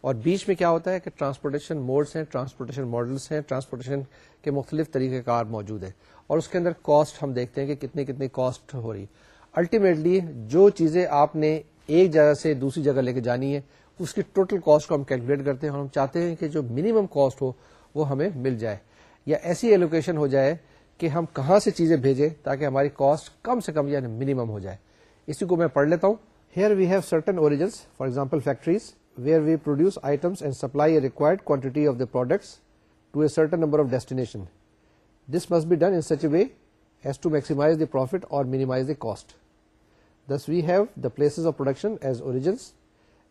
اور بیچ میں کیا ہوتا ہے کہ ٹرانسپورٹیشن موڈس ہیں ٹرانسپورٹیشن ماڈلس ہیں ٹرانسپورٹیشن کے مختلف طریقہ کار موجود ہیں اور اس کے اندر کاسٹ ہم دیکھتے ہیں کہ کتنی کتنی کاسٹ ہو رہی الٹیمیٹلی جو چیزیں آپ نے ایک جگہ سے دوسری جگہ لے کے جانی ہے اس کی ٹوٹل کاسٹ کو ہم کیلکولیٹ کرتے ہیں اور ہم چاہتے ہیں کہ جو منیمم کاسٹ ہو، وہ ہمیں مل جائے۔ یا ایسی ایلوکیشن ہو جائے کہ ہم کہاں سے چیزیں بھیجیں تاکہ ہماری کاسٹ کم سے کم یعنی منیمم ہو جائے۔ اسی کو میں پڑھ لیتا ہوں۔ Here we have certain origins for example factories where we produce items and supply a required quantity of the products to a certain number of destination this must be done in such a way as to maximise the profit اور minimise the cost this we have the places of production as origins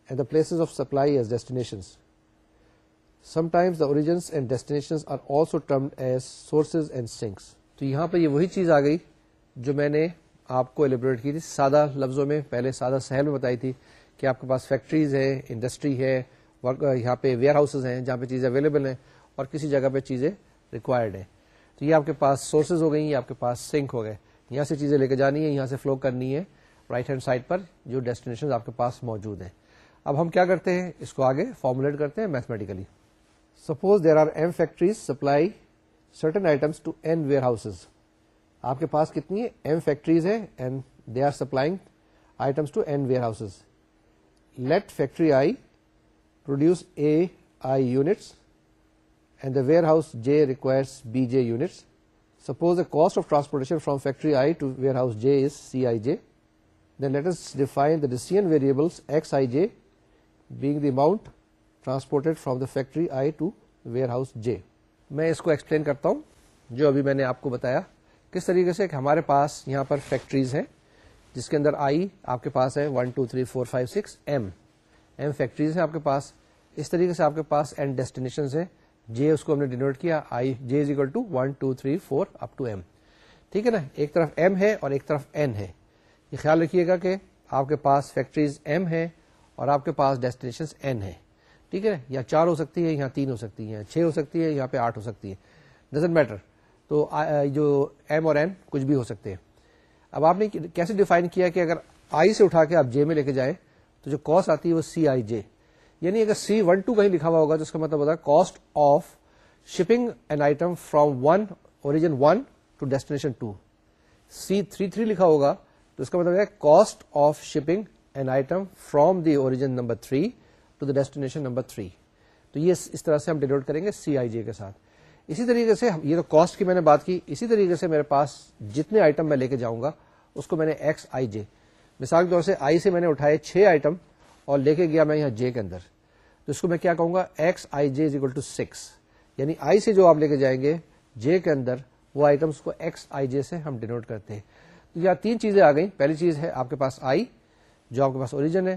and the places of supply as destinations sometimes the origins and destinations are also termed as sources and sinks تو یہاں پہ یہ وہی چیز آ گئی جو میں نے آپ کو ایلیبریٹ کی تھی، سادہ لفظوں میں، پہلے سادہ سہل میں بتائی تھی کہ آپ کے پاس فیکٹریز ہے انڈسٹری ہے یہاں پہ ویئر ہاؤسز ہیں جہاں پہ چیزیں اویلیبل ہیں اور کسی جگہ پہ چیزیں ریکوائرڈ ہیں۔ تو یہ آپ کے پاس سورسز ہو گئی یہ آپ کے پاس سنک ہو گئے۔ یہاں سے چیزیں لے کے جانی ہے یہاں سے فلو کرنی ہے رائٹ ہینڈ سائڈ پر جو ڈیسٹینیشن آپ کے پاس موجود ہیں۔ اب ہم کیا کرتے ہیں؟ اس کو آگے فارمولیٹ کرتے ہیں mathematically suppose there are M factories supply certain items to N warehouses آپ کے پاس کتنی ایم فیکٹریز ہے and they are supplying items to N warehouses let factory I produce A I units and the warehouse J requires B J units suppose the cost of transportation from factory I to warehouse J is C I J then let define the decision variables X I J being the amount transported from the factory I to warehouse J میں اس کو explain کرتا ہوں جو ابھی میں نے آپ کو بتایا کس طریقے سے کہ ہمارے پاس یہاں پر فیکٹریز ہیں جس کے اندر آئی آپ کے پاس ہے one two three four five six M M factories ہیں آپ کے پاس اس طریقے سے آپ کے پاس این ڈیسٹینیشن ہے جے اس کو ہم نے ڈینوٹ کیا I J is equal to one two three four up to M ٹھیک ہے نا ایک طرف ایم ہے اور ایک طرف این ہے یہ خیال رکھیے گا کہ آپ کے پاس فیکٹریز ایم ہے اور آپ کے پاس ڈیسٹینیشن این ہے ٹھیک ہے نا یا چار ہو سکتی ہے یہاں تین ہو سکتی ہے چھ ہو سکتی ہے یہاں پہ آٹھ ہو سکتی ہے ڈزنٹ میٹر تو جو ایم اور این کچھ بھی ہو سکتے ہیں اب آپ نے کیسے ڈیفائن کیا کہ اگر آئی سے اٹھا کے آپ جے میں لے کے جائیں تو جو کاسٹ آتی ہے وہ سی آئی جے یعنی اگر سی ون ٹو کہیں لکھا ہوا ہوگا تو اس کا مطلب ہوتا ہے cost of shipping an item from one origin one to destination two C three three لکھا ہوگا تو اس کا مطلب ہے cost of shipping an item from the origin number three to the destination number three تو یہ اس طرح سے ہم ڈینوٹ کریں گے سی آئی جے کے ساتھ اسی طریقے سے یہ تو کاسٹ کی میں نے بات کی، اسی طریقے سے میرے پاس جتنے آئٹم میں لے کے جاؤں گا، اس کو میں نے ایکس آئی جے مثال کے طور سے آئی سے میں نے اٹھائے چھ آئٹم اور لے کے گیا میں یہاں جے کے اندر۔ تو اس کو میں کیا کہوں گا؟ X I J is equal to six یعنی آئی سے جو آپ لے کے جائیں گے جے کے اندر، وہ آئٹمس کو ایکس آئی جے سے ہم ڈینوٹ کرتے ہیں۔ تو یہاں تین چیزیں آ گئی پہلی چیز ہے آپ کے پاس آئی جو آپ کے پاس اوریجن ہے۔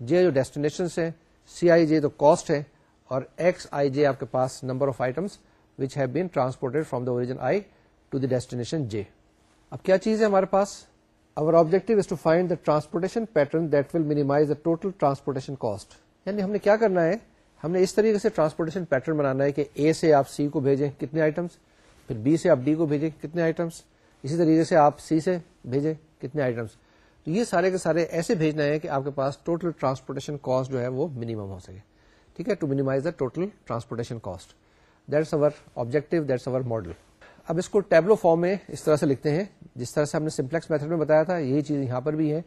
جے جو ڈیسٹینیشن ہے سی آئی جے تو کاسٹ ہے اور ایکس آئی جے آپ کے پاس number of items which have been transported from the origin I to the destination J اب کیا چیز ہے ہمارے پاس؟ Our objective is to find the transportation pattern that will minimize the total transportation cost یعنی ہم نے کیا کرنا ہے؟ ہم نے اس طریقے سے ٹرانسپورٹیشن پیٹرن بنانا ہے کہ اے سے آپ سی کو بھیجیں کتنے آئٹمس پھر بی سے آپ ڈی کو بھیجیں کتنے آئٹمس اسی طریقے سے آپ سی سے بھیجیں کتنے آئٹمس تو یہ سارے کے سارے ایسے بھیجنا ہے کہ آپ کے پاس ٹوٹل ٹرانسپورٹیشن کاسٹ جو ہے وہ منیمم ہو سکے۔ ٹھیک ہے؟ To minimize the total transportation cost that's our objective that's our model اب اس کو ٹیبلو فارم میں اس طرح سے لکھتے ہیں، جس طرح سے ہم نے سمپلیکس میتھڈ میں بتایا تھا، یہی چیز یہاں پر بھی ہے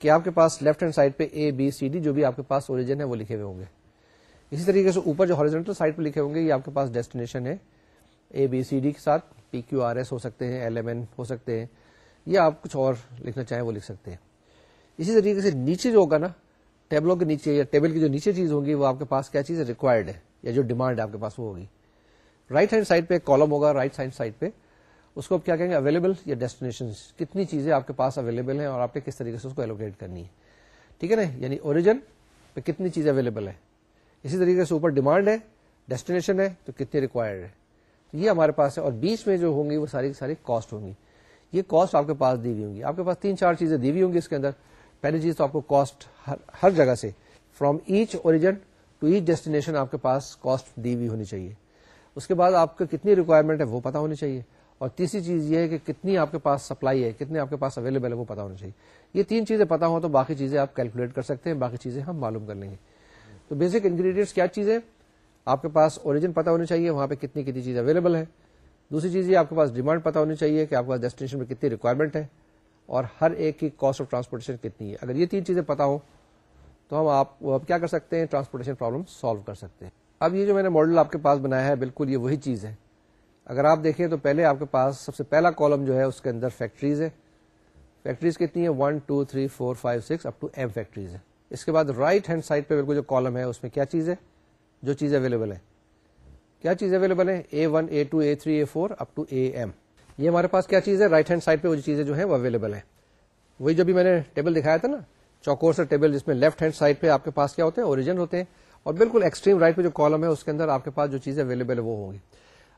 کہ آپ کے پاس لیفٹ ہینڈ سائڈ پہ اے بی سی ڈی جو بھی آپ کے پاس اوریجن ہے، وہ لکھے ہوئے ہوں گے۔ اسی طریقے سے اوپر جو ہارجنٹل سائڈ پہ لکھے ہوں گے، یہ آپ کے پاس ڈیسٹینیشن ہے۔ اے بی سی ڈی کے ساتھ پی کیو آر ایس ہو سکتے ہیں ایل ایم این ہو سکتے ہیں، یا آپ کچھ اور لکھنا چاہیں وہ لکھ سکتے ہیں۔ اسی طریقے سے نیچے جو ہوگا نا، ٹیبلوں کے نیچے یا ٹیبل کی جو نیچے چیز ہوگی وہ آپ کے پاس کیا چیز ریکوائرڈ ہے، یا جو ڈیمانڈ ہے آپ کے پاس وہ ہوگی۔ رائٹ ہینڈ سائڈ پہ ایک کالم ہوگا رائٹ ہینڈ سائڈ پہ. اس کو آپ کیا کہیں گے؟ اویلیبل یا ڈیسٹینیشن کتنی چیزیں آپ کے پاس اویلیبل ہیں اور آپ نے کس طریقے سے اس کو ایلوکیٹ کرنی ہے؟ ٹھیک ہے نا؟ یعنی اوریجن پہ کتنی چیزیں اویلیبل ہے اسی طریقے سے اوپر ڈیمانڈ ہے ڈیسٹینیشن ہے، تو کتنی ریکوائرڈ ہے؟ یہ ہمارے پاس ہے اور بیچ میں جو ہوں گی وہ ساری کی ساری کاسٹ ہوں گی. یہ کاسٹ آپ کے پاس دی ہوئی ہوں گی. آپ کے پاس تین چار چیزیں دی ہوئی ہوں گی اس کے اندر. پہلی چیز تو آپ کو کاسٹ ہر جگہ سے. From each origin to each destination آپ کے پاس کاسٹ دی ہوئی ہونی چاہیے. اس کے بعد آپ کو کتنی ریکوائرمنٹ ہے وہ پتا ہونی چاہیے۔ اور تیسری چیز یہ ہے کہ کتنی آپ کے پاس سپلائی ہے، کتنے آپ کے پاس اویلیبل ہے وہ پتا ہونا چاہیے۔ یہ تین چیزیں پتا ہو تو باقی چیزیں آپ کیلکولیٹ کر سکتے ہیں، باقی چیزیں ہم معلوم کر لیں گے۔ تو بیسک انگریڈینٹس کیا چیز ہے آپ کے پاس اوریجن پتا ہونی چاہیے، وہاں پہ کتنی کتنی چیز اویلیبل ہے دوسری چیز یہ آپ کے پاس ڈیمانڈ پتا ہونی چاہیے کہ آپ کے پاس ڈیسٹینیشن میں کتنی ریکوائرمنٹ ہے اور ہر ایک کی کاسٹ آف ٹرانسپورٹیشن کتنی ہے۔ اگر یہ تین چیزیں پتا ہو تو ہم آپ کیا کر سکتے ہیں؟ ٹرانسپورٹیشن پرابلم سالو کر سکتے ہیں۔ اب یہ جو میں نے ماڈل آپ کے پاس بنایا ہے، بالکل یہ وہی چیز ہے۔ اگر آپ دیکھیں تو پہلے آپ کے پاس سب سے پہلا کالم جو ہے، اس کے اندر فیکٹریز ہے۔ فیکٹریز کتنی ہے one two three four five six up to M factories ہے اس کے بعد رائٹ ہینڈ سائڈ پہ بالکل جو کالم ہے، اس میں کیا چیز ہے؟ جو چیز اویلیبل ہے۔ کیا چیز اویلیبل ہے؟ A one A two A three A four up to A M یہ ہمارے پاس کیا چیز ہے؟ رائٹ ہینڈ سائڈ پہ وہ چیزیں جو ہے وہ اویلیبل ہے وہی جو بھی میں نے ٹیبل دکھایا تھا نا، چوکور سے ٹیبل جس میں لیفٹ ہینڈ سائڈ پہ آپ کے پاس کیا ہوتے ہیں؟ اوریجن ہوتے ہیں۔ اور بالکل ایکسٹریم رائٹ پہ جو کالم ہے، اس کے اندر آپ کے پاس جو چیزیں اویلیبل ہے وہ ہوں گی۔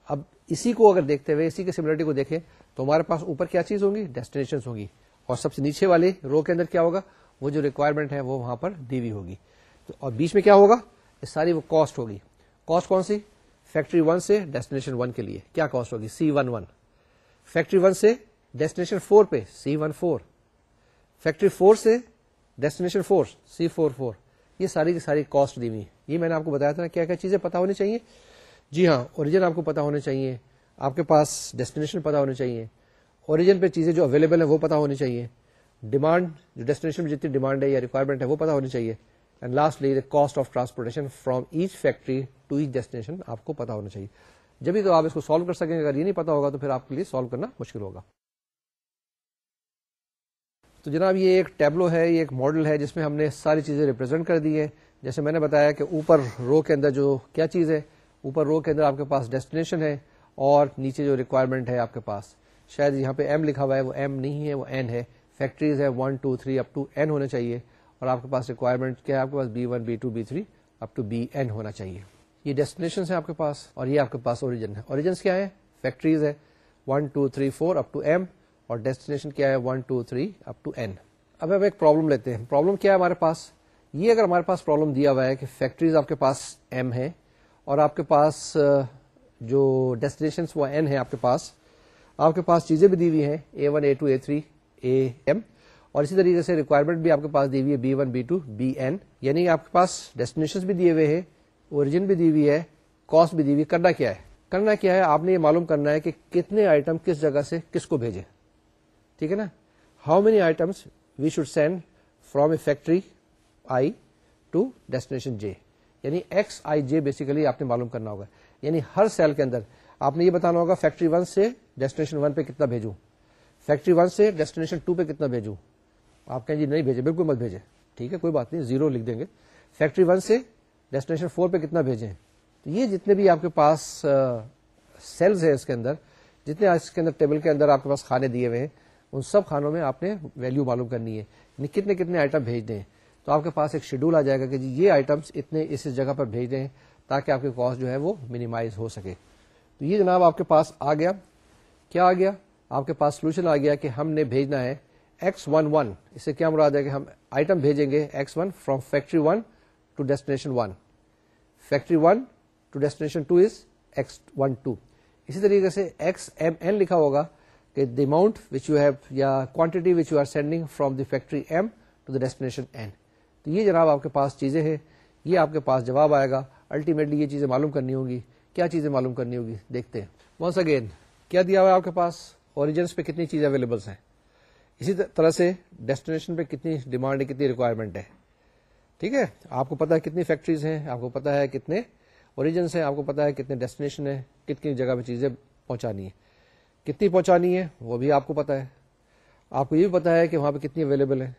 اب اسی کو اگر دیکھتے ہوئے، اسی کے سملرٹی کو دیکھیں، تو ہمارے پاس اوپر کیا چیز ہوگی ڈیسٹینیشن ہوگی اور سب سے نیچے والے رو کے اندر کیا ہوگا؟ وہ جو ریکوائرمنٹ ہے، وہ وہاں پر دیوی ہوگی۔ اور بیچ میں کیا ہوگا؟ یہ ساری وہ کاسٹ ہوگی۔ کاسٹ کون سی؟ فیکٹری ون سے ڈیسٹینیشن ون کے لیے۔ کیا کاسٹ ہوگی؟ C one one factory one سے ڈیسٹینیشن فور پہ C one four factory four سے destination four C four four یہ ساری کی ساری کاسٹ دی ہوئی یہ میں نے آپ کو بتایا تھا کیا کیا چیزیں پتا ہونی چاہیے۔ جی ہاں اوریجن آپ کو پتا ہونے چاہیے۔ آپ کے پاس ڈیسٹینیشن پتا ہونے چاہیے۔ اوریجن پہ چیزیں جو اویلیبل ہیں وہ پتا ہونی چاہیے۔ ڈیمانڈ جو ڈیسٹینیشن میں جتنی ڈیمانڈ ہے یا ریکوائرمنٹ ہے وہ پتا ہونی چاہیے۔ And lastly the cost of transportation from each factory to each destination آپ کو پتا ہونا چاہیے۔ جبھی تو آپ اس کو سالو کر سکیں اگر یہ نہیں پتا ہوگا تو پھر آپ کے لیے سالو کرنا مشکل ہوگا۔ تو جناب یہ ایک ٹیبلو ہے، یہ ایک ماڈل ہے جس میں ہم نے ساری چیزیں ریپرزینٹ کر دی ہے جیسے میں نے بتایا کہ اوپر رو کے اندر جو کیا چیز ہے، اوپر رو کے اندر آپ کے پاس ڈیسٹینیشن ہے اور نیچے جو ریکوائرمنٹ ہے آپ کے پاس۔ شاید یہاں پہ ایم لکھا ہوا ہے، وہ ایم نہیں ہے، وہ این ہے۔ فیکٹریز ہے one two three up to N ہونے چاہیے اور آپ کے پاس ریکوائرمنٹ کیا ہے؟ آپ کے پاس B one B two B three up to B N ہونا چاہیے۔ یہ ڈیسٹینیشن ہے آپ کے پاس اور یہ آپ کے پاس اوریجن ہے۔ اوریجنس کیا ہے فیکٹریز ہے one two three four up to M اور ڈیسٹینیشن کیا ہے one two three up to N اب ہم ایک پرابلم لیتے ہیں. پرابلم کیا ہے ہمارے پاس؟ یہ اگر ہمارے پاس پرابلم دیا ہوا ہے کہ فیکٹریز آپ کے پاس ایم ہے اور آپ کے پاس uh, جو ڈیسٹینیشن وہ این ہے آپ کے پاس، آپ کے پاس چیزیں بھی دی ہوئی ہیں. A one A two A three A M اور اسی طریقے سے ریکوائرمنٹ بھی آپ کے پاس دی ہوئی ہے B one B two B N یعنی آپ کے پاس ڈیسٹینیشن بھی دیے ہوئے ہیں اوریجن بھی دی ہوئی ہے کاسٹ بھی دی ہوئی کرنا کیا ہے؟ کرنا کیا ہے؟ آپ نے یہ معلوم کرنا ہے کہ کتنے آئٹم کس جگہ سے کس کو بھیجے. ٹھیک ہے نا؟ How many items we should send from a factory I to destination J یعنی ایکس آئی جے بیسیکلی آپ نے معلوم کرنا ہوگا۔ یعنی ہر سیل کے اندر آپ نے یہ بتانا ہوگا فیکٹری ون سے ڈیسٹینیشن ون پہ کتنا بھیجوں۔ فیکٹری ون سے ڈیسٹینیشن ٹو پہ کتنا بھیجوں۔ آپ کہیں جی نہیں بھیجے، بالکل مت بھیجے۔ ٹھیک ہے، کوئی بات نہیں زیرو لکھ دیں گے۔ فیکٹری ون سے ڈیسٹینیشن فور پہ کتنا بھیجیں تو یہ جتنے بھی آپ کے پاس سیلز ہیں اس کے اندر، جتنے اس کے اندر ٹیبل کے اندر آپ کے پاس کھانے دیے ہوئے ہیں ان سب کھانوں میں آپ نے ویلو معلوم کرنی ہے۔ یعنی کتنے کتنے آئٹم بھیج دیں۔ تو آپ کے پاس ایک شیڈول آ جائے گا کہ جی یہ آئٹمس اتنے اس جگہ پر بھیج دیں تاکہ آپ کے کاسٹ جو ہے وہ منیمائز ہو سکے۔ تو یہ جناب آپ کے پاس آ گیا۔ کیا آ گیا؟ آپ کے پاس سولوشن آ گیا کہ ہم نے بھیجنا ہے ایکس ون ون اس سے کیا مراد ہے کہ ہم آئٹم بھیجیں گے X one from factory one to destination one factory one to destination two is X one two اسی طریقے سے ایکس ایم این لکھا ہوگا۔ کہ the amount which you have یا quantity which you are sending from the factory M to the destination N تو یہ جناب آپ کے پاس چیزیں ہیں، یہ آپ کے پاس جواب آئے گا۔ الٹیمیٹلی یہ چیزیں معلوم کرنی ہوگی۔ کیا چیزیں معلوم کرنی ہوگی؟ دیکھتے ہیں۔ ونس اگین کیا دیا ہوا ہے آپ کے پاس؟ اوریجنس پہ کتنی چیزیں اویلیبل ہیں؟ اسی طرح سے ڈیسٹینیشن پہ کتنی ڈیمانڈ ہے، کتنی ریکوائرمنٹ ہے۔ ٹھیک ہے؟ آپ کو پتا ہے کتنی فیکٹریز ہیں، آپ کو پتا ہے کتنے اوریجنس ہیں، آپ کو پتا ہے کتنے ڈیسٹینیشن ہے کتنی جگہ پہ چیزیں پہنچانی ہے کتنی پہنچانی ہے وہ بھی آپ کو پتا ہے۔ آپ کو یہ بھی پتا ہے کہ وہاں پہ کتنی اویلیبل ہے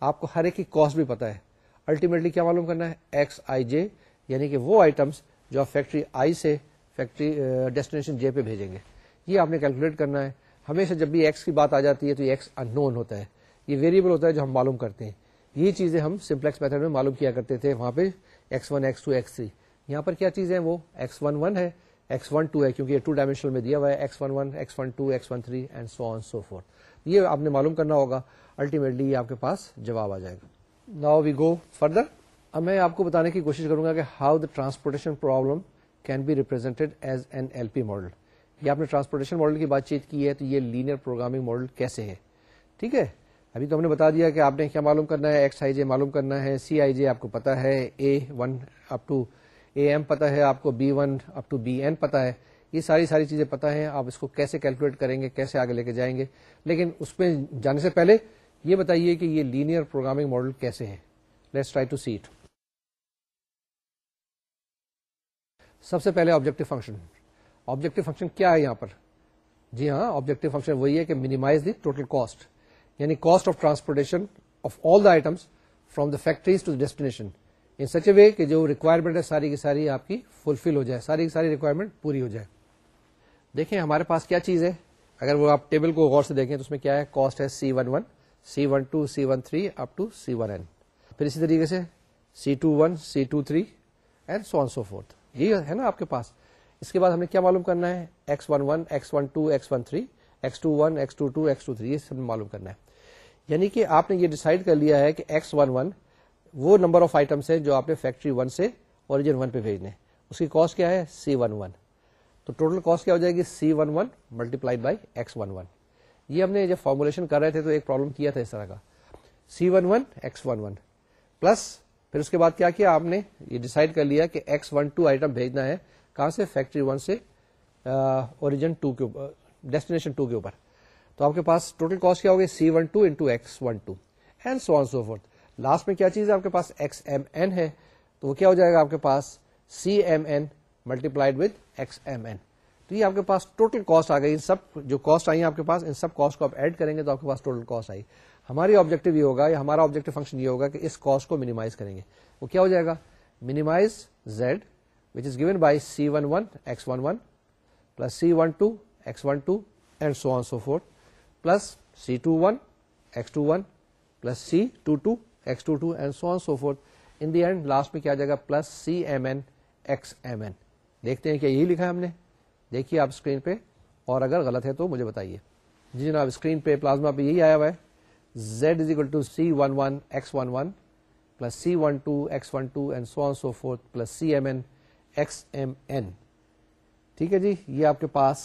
آپ کو ہر ایک کی کاسٹ بھی پتا ہے۔ الٹیمیٹلی کیا معلوم کرنا ہے؟ ایکس آئی جے یعنی کہ وہ آئٹمس جو آپ فیکٹری آئی سے فیکٹری ڈیسٹینیشن جے پہ بھیجیں گے۔ یہ آپ نے کیلکولیٹ کرنا ہے۔ ہمیشہ جب بھی ایکس کی بات آ جاتی ہے تو یہ ایکس ان نون ہوتا ہے۔ یہ ویریبل ہوتا ہے جو ہم معلوم کرتے ہیں۔ یہ چیزیں ہم سمپلیکس میتھڈ میں معلوم کیا کرتے تھے۔ وہاں پہ X one X two X three یہاں پر کیا چیز ہے وہ؟ ایکس ون ون ہے۔ ایکس ون ٹو ہے کیونکہ یہ ٹو ڈائمینشنل میں دیا ہوا ہے X one one X one two X one three and so on so forth یہ آپ نے معلوم کرنا ہوگا الٹیمیٹلی یہ آپ کے پاس جواب آ جائے گا۔ ناؤ وی گو فردر اب میں آپ کو بتانے کی کوشش کروں گا کہ how the transportation problem can be represented as an L P model یہ آپ نے ٹرانسپورٹیشن ماڈل کی بات چیت کی ہے تو یہ لینئر پروگرامنگ ماڈل کیسے ہے ٹھیک ہے؟ ابھی تو ہم نے بتا دیا کہ آپ نے کیا معلوم کرنا ہے ایکس آئی جے معلوم کرنا ہے سی آئی جے آپ کو پتا ہے A one up to A M پتا ہے، آپ کو B one up to B N پتا ہے۔ یہ ساری ساری چیزیں پتا ہیں۔ آپ اس کو کیسے کیلکولیٹ کریں گے، کیسے آگے لے کے جائیں گے۔ لیکن اس میں جانے سے پہلے یہ بتائیے کہ یہ لینئر پروگرامنگ ماڈل کیسے ہے لیٹس ٹرائی ٹو سیٹ سب سے پہلے آبجیکٹو فنکشن آبجیکٹو فنکشن کیا ہے یہاں پر؟ جی ہاں آبجیکٹو فنکشن وہی ہے کہ مینیمائز دی ٹوٹل کاسٹ یعنی cost of transportation of all the items from the factories to destination in such a way کہ جو ریکوائرمنٹ ہے ساری کی ساری آپ کی فلفل ہو جائے، ساری کی ساری ریکوائرمنٹ پوری ہو جائے۔ دیکھیں ہمارے پاس کیا چیز ہے؟ اگر وہ آپ ٹیبل کو غور سے دیکھیں تو اس میں کیا ہے؟ کاسٹ ہے C one one C one two C one three up to C one N پھر اسی طریقے سے C two one C two three and so so forth یہی ہے نا آپ کے پاس۔ اس کے بعد ہمیں کیا معلوم کرنا ہے؟ X one one X one two X one three X two one X two two X two three یہ سب معلوم کرنا ہے۔ یعنی کہ آپ نے یہ ڈیسائڈ کر لیا ہے کہ ایکس ون ون وہ نمبر آف آئٹمس ہے جو آپ نے فیکٹری ون سے اوریجن ون پہ بھیجنے اس کی کاسٹ کیا ہے؟ سی ون ون تو ٹوٹل کاسٹ کیا ہو جائے گی؟ C one one multiplied by X one one یہ ہم نے جب فارمولیشن کر رہے تھے تو ایک پرابلم کیا تھا اس طرح کا۔ C one one X one one plus پھر اس کے بعد کیا کیا؟ آپ نے یہ ڈیسائڈ کر لیا کہ ایکس ون ٹو آئٹم بھیجنا ہے کہاں سے؟ فیکٹری ون سے اوریجن ٹو کے اوپر ڈیسٹینیشن ٹو کے اوپر۔ تو آپ کے پاس ٹوٹل کاسٹ کیا ہوگی C one two into X one two and so on so forth last میں کیا چیز ہے؟ آپ کے پاس ایکس ایم این ہے، تو وہ کیا ہو جائے گا؟ آپ کے پاس C M N multiplied with X M N تو یہ آپ کے پاس ٹوٹل کاسٹ آ گئی۔ ان سب جو کاسٹ آئی آپ کے پاس، ان سب کاسٹ کو آپ ایڈ کریں گے تو آپ کے پاس ٹوٹل کاسٹ آئی۔ ہماری آبجیکٹو یہ ہوگا، یا ہمارا آبجیکٹو فنکشن یہ ہوگا کہ اس کاسٹ کو مینیمائز کریں گے۔ وہ کیا ہو جائے گا؟ Minimize Z which is given by C one one X one one plus C one two X one two and so on so forth plus C two one X two one plus C two two X two two and so on so forth in the end last میں کیا جائے گا؟ Plus C M N X M N دیکھتے ہیں کیا یہی لکھا ہے ہم نے. دیکھیے آپ اسکرین پہ. اور اگر غلط ہے تو مجھے بتائیے. جی جناب اسکرین پہ پلازما پہ یہی آیا ہوا ہے. Z is equal to C one one X one one plus C one two X one two and so so forth plus C M N X M N ٹھیک ہے جی؟ یہ آپ کے پاس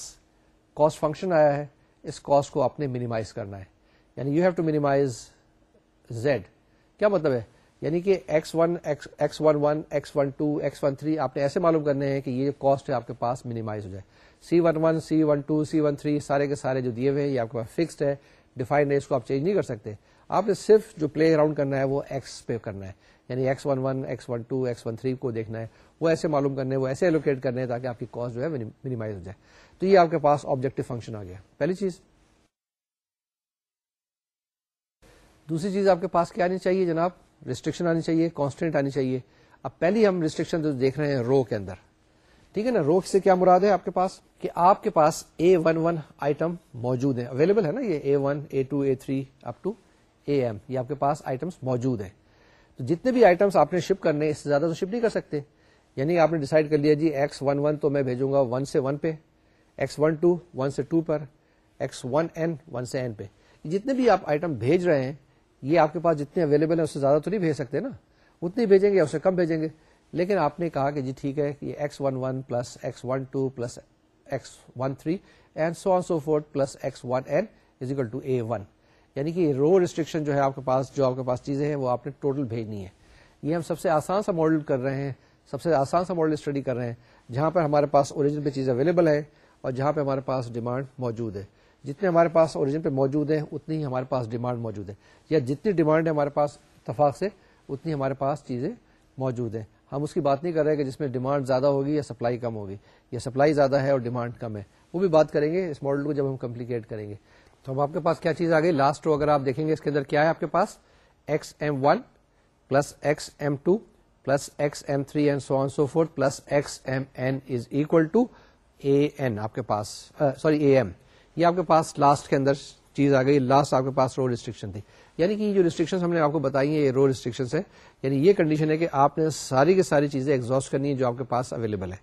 کاسٹ فنکشن آیا ہے. اس کاسٹ کو آپ نے منیمائز کرنا ہے. یعنی you have to minimize Z کیا مطلب ہے؟ یعنی کہ X one X one one X one two X one three آپ نے ایسے معلوم کرنے ہیں کہ یہ جو کاسٹ ہے آپ کے پاس منیمائز ہو جائے۔ C one one C one two C one three سارے کے سارے جو دیے ہوئے ہیں، یہ آپ کے پاس فکسڈ ہے ڈیفائنڈ ہے، اس کو آپ چینج نہیں کر سکتے۔ آپ نے صرف جو پلے اراؤنڈ کرنا ہے وہ ایکس پہ کرنا ہے۔ یعنی X one one X one two X one three کو دیکھنا ہے۔ وہ ایسے معلوم کرنے، وہ ایسے الوکیٹ کرنے تاکہ آپ کی کاسٹ جو ہے منیمائز ہو جائے۔ تو یہ آپ کے پاس آبجیکٹو فنکشن آ گیا۔ پہلی چیز۔ دوسری چیز آپ کے پاس کیا آنی چاہیے جناب؟ ریسٹرکشن آنی چاہیے کانسٹینٹ آنی چاہیے۔ اب پہلی ہم ریسٹرکشن جو دیکھ رہے ہیں رو کے اندر۔ ٹھیک ہے نا؟ رو سے کیا مراد ہے آپ کے پاس؟ کہ آپ کے پاس اے ون ون آئٹم موجود ہے اویلیبل ہے نا یہ؟ A one A two A three up to A M یہ آپ کے پاس آئٹمس موجود ہیں۔ تو جتنے بھی آئٹمس آپ نے شپ کرنے اس سے زیادہ تو شپ نہیں کر سکتے۔ یعنی آپ نے ڈیسائڈ کر لیا جی ایکس ون ون تو میں بھیجوں گا ون سے ون پہ ایکس ون ٹو ون سے ٹو پر ایکس ون این ون سے این پہ۔ جتنے بھی آپ آئٹم بھیج رہے ہیں یہ آپ کے پاس جتنے اویلیبل ہیں، اس سے زیادہ تو نہیں بھیج سکتے نا۔ اتنے بھیجیں گے یا اس سے کم بھیجیں گے۔ لیکن آپ نے کہا کہ جی ٹھیک ہے یہ X one one plus X one two plus X one three and so on so forth plus X one N is equal to A one یعنی کہ رو ریسٹرکشن جو ہے آپ کے پاس، جو آپ کے پاس چیزیں ہیں، وہ آپ نے ٹوٹل بھیجنی ہے۔ یہ ہم سب سے آسان سا ماڈل کر رہے ہیں، سب سے آسان سا ماڈل اسٹڈی کر رہے ہیں۔ جہاں پر ہمارے پاس اوریجن پہ چیز اویلیبل ہے اور جہاں پہ ہمارے پاس ڈیمانڈ موجود ہے۔ جتنے ہمارے پاس اوریجن پہ موجود ہیں، اتنی ہی ہمارے پاس ڈیمانڈ موجود ہے۔ یا جتنی ڈیمانڈ ہے ہمارے پاس اتفاق سے، اتنی ہمارے پاس چیزیں موجود ہیں۔ ہم اس کی بات نہیں کر رہے کہ جس میں ڈیمانڈ زیادہ ہوگی یا سپلائی کم ہوگی۔ یا سپلائی زیادہ ہے اور ڈیمانڈ کم ہے۔ وہ بھی بات کریں گے، اس ماڈل کو جب ہم کمپلیکیٹ کریں گے۔ تو اب آپ کے پاس کیا چیز آ گئی؟ لاسٹ رو اگر آپ دیکھیں گے، اس کے اندر کیا ہے آپ کے پاس؟ X M one plus X M two plus X M three and so so forth plus X M N is equal to A N آپ کے پاس سوری اے ایم یہ آپ کے پاس لاسٹ کے اندر چیز آ گئی لاسٹ آپ کے پاس رو ریسٹرکشن تھی۔ یعنی کہ یہ جو ریسٹرکشن ہم نے آپ کو بتائی ہیں، یہ رو ریسٹرکشن ہے یعنی یہ کنڈیشن ہے کہ آپ نے ساری کی ساری چیزیں ایگزاسٹ کرنی ہے جو آپ کے پاس اویلیبل ہے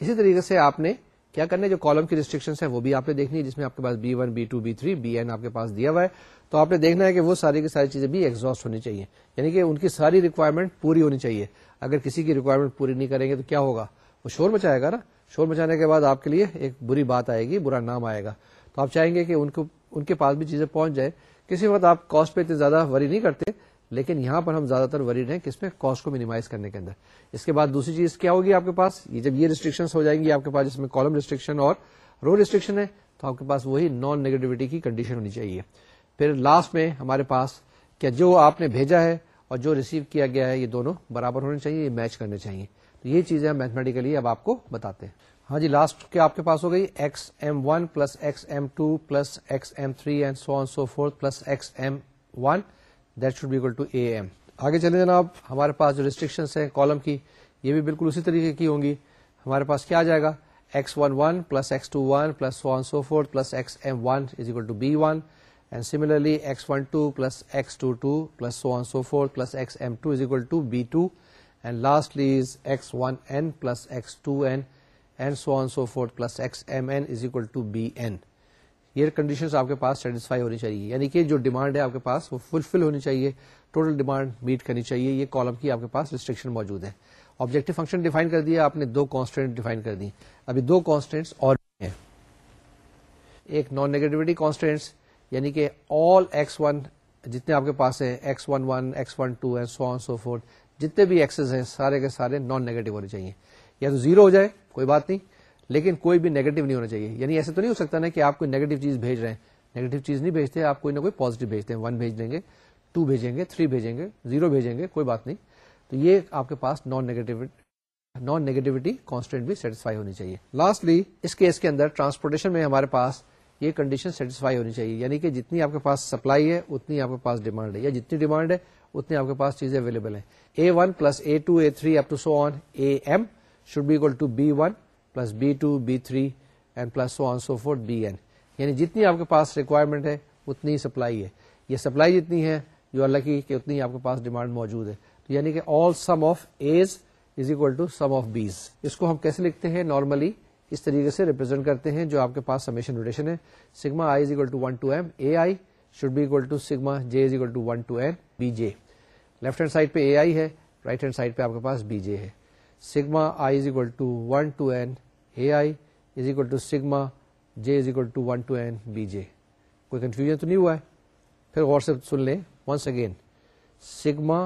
اسی طریقے سے آپ نے کیا کرنا ہے؟ جو کالم کی ریسٹرکشن ہے وہ بھی آپ نے دیکھنی ہے جس میں آپ کے پاس B one B two B three B N آپ کے پاس دیا ہوا ہے۔ تو آپ نے دیکھنا ہے کہ وہ ساری کی ساری چیزیں بھی ایگزاسٹ ہونی چاہیے۔ یعنی کہ ان کی ساری ریکوائرمنٹ پوری ہونی چاہیے۔ اگر کسی کی ریکوائرمنٹ پوری نہیں کریں گے تو کیا ہوگا؟ وہ شور مچائے گا نا؟ شور مچانے کے بعد آپ کے لیے ایک بری بات آئے گی، برا نام آئے گا۔ تو آپ چاہیں گے کہ ان کو ان کے پاس بھی چیزیں پہنچ جائے کسی وقت آپ کاسٹ پہ اتنے زیادہ وری نہیں کرتے، لیکن یہاں پر ہم زیادہ تر وریڈ ہیں کس میں کاسٹ کو مینیمائز کرنے کے اندر۔ اس کے بعد دوسری چیز کیا ہوگی آپ کے پاس؟ یہ جب یہ ریسٹرکشن ہو جائیں گی آپ کے پاس، جس میں کالم ریسٹرکشن اور رو ریسٹرکشن ہے، تو آپ کے پاس وہی نان نیگیٹوٹی کی کنڈیشن ہونی چاہیے۔ پھر لاسٹ میں ہمارے پاس کیا جو آپ نے بھیجا ہے اور جو ریسیو کیا گیا ہے، یہ دونوں برابر ہونے چاہیے، یہ میچ کرنے چاہیے۔ تو یہ چیزیں ہم میتھمیٹیکلی اب آپ کو بتاتے ہیں۔ ہاں جی لاسٹ کیا آپ کے پاس ہو گئی X M one plus X M two plus X M three and so on so forth plus X M one that should be equal to A M آگے چلے جناب، ہمارے پاس جو ریسٹرکشن ہیں کالم کی، یہ بھی بالکل اسی طریقے کی ہوں گی۔ ہمارے پاس کیا جائے گا؟ X one one plus X two one plus so on so forth plus X M one is equal to B one and similarly X one two plus X two two plus so on so forth plus X M two is equal to B two and lastly is X one N plus X two N and so on so forth plus X M N is equal two B N یہ condition آپ کے پاس satisfy ہونی چاہیے یعنی کہ جو demand ہے آپ کے پاس وہ فلفل ہونی چاہیے ٹوٹل ڈیمانڈ میٹ کرنی چاہیے، یہ کالم کی آپ کے پاس ریسٹرکشن موجود ہے آبجیکٹو فنکشن ڈیفائن کر دیا، آپ نے دو کانسٹینٹ ڈیفائن کر دی ابھی دو کانسٹینٹس اور ہیں۔ ایک نان نیگیٹوٹی کانسٹینٹس یعنی کہ آل ایکس ون جتنے آپ کے پاس ہیں X one one X one two so on so forth جتنے بھی ایکسز ہیں، سارے کے سارے نان نیگیٹو ہونے چاہیے۔ یا تو زیرو ہو جائے، کوئی بات نہیں، لیکن کوئی بھی نیگیٹو نہیں ہونا چاہیے۔ یعنی ایسے تو نہیں ہو سکتا نا کہ آپ کوئی نیگیٹو چیز بھیج رہے ہیں۔ نیگیٹو چیز نہیں بھیجتے، آپ کوئی نہ کوئی پازیٹو بھیجتے ہیں۔ ون بھیج دیں گے ٹو بھیجیں گے تھری بھیجیں گے، زیرو بھیجیں گے، کوئی بات نہیں۔ تو یہ آپ کے پاس non negative non negativity constant بھی سیٹسفائی ہونی چاہیے۔ لاسٹلی اس کیس کے اندر ٹرانسپورٹیشن میں ہمارے پاس یہ کنڈیشن سیٹسفائی ہونی چاہیے۔ یعنی کہ جتنی آپ کے پاس سپلائی ہے، اتنی آپ کے پاس ڈیمانڈ ہے۔ یا جتنی ڈیمانڈ ہے، اتنی آپ کے پاس چیزیں اویلیبل ہیں۔ A one plus A two A three up to so on A M should be equal to B one plus B two B three and plus so so forth B N یعنی جتنی آپ کے پاس requirement ہے، اتنی supply ہے۔ یہ supply جتنی ہے جو اللہ کی کہ اتنی آپ کے پاس ڈیمانڈ موجود ہے۔ تو یعنی کہ all sum of A's is equal to sum of B's اس کو ہم کیسے لکھتے ہیں؟ نارملی اس طریقے سے ریپرزینٹ کرتے ہیں جو آپ کے پاس سمیشن روٹیشن ہے۔ Sigma I is equal to one to M A I should be equal to sigma J is equal to one to N B J left hand side پہ اے آئی ہے right hand side پہ آپ کے پاس B J ہے۔ Sigma I is equal to one to N A I is equal to sigma J is equal to one to N B J کوئی confusion تو نہیں ہوا ہے پھر غور سے سن لیں once again sigma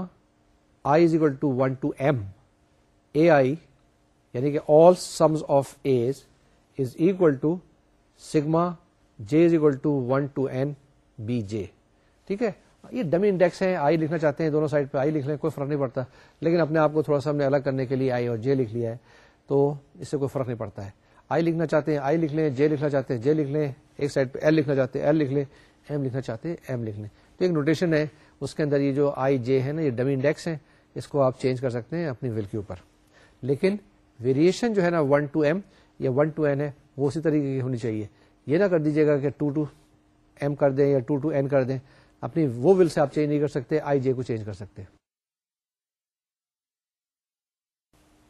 I is equal to one to M A I یعنی کہ all sums of A's is equal to sigma J is equal to one to N B J ٹھیک ہے یہ ڈمی انڈیکس ہے آئی لکھنا چاہتے ہیں، دونوں سائڈ پہ آئی لکھ لیں، کوئی فرق نہیں پڑتا۔ لیکن اپنے آپ کو تھوڑا سا ہم نے الگ کرنے کے لیے آئی اور جے لکھ لیا ہے، تو اس سے کوئی فرق نہیں پڑتا ہے۔ آئی لکھنا چاہتے ہیں آئی لکھ لیں جے لکھنا چاہتے ہیں جے لکھ لیں، ایک سائڈ پہ ایل لکھنا چاہتے ہیں ایل لکھ لیں ایم لکھنا چاہتے ہیں ایم لکھ لیں۔ تو ایک نوٹیشن ہے، اس کے اندر یہ جو آئی جے ہے نا، یہ ڈمی انڈیکس ہے، اس کو آپ چینج کر سکتے ہیں اپنی ول کے اوپر۔ لیکن ویریشن جو ہے نا ون ٹو ایم یا ون ٹو این ہے، وہ اسی طریقے کی ہونی چاہیے۔ یہ نہ کر دیجیے گا کہ ٹو ٹو ایم کر دیں یا ٹو ٹو این کر دیں۔ اپنی وہ ول سے آپ چینج نہیں کر سکتے آئی جے کو چینج کر سکتے۔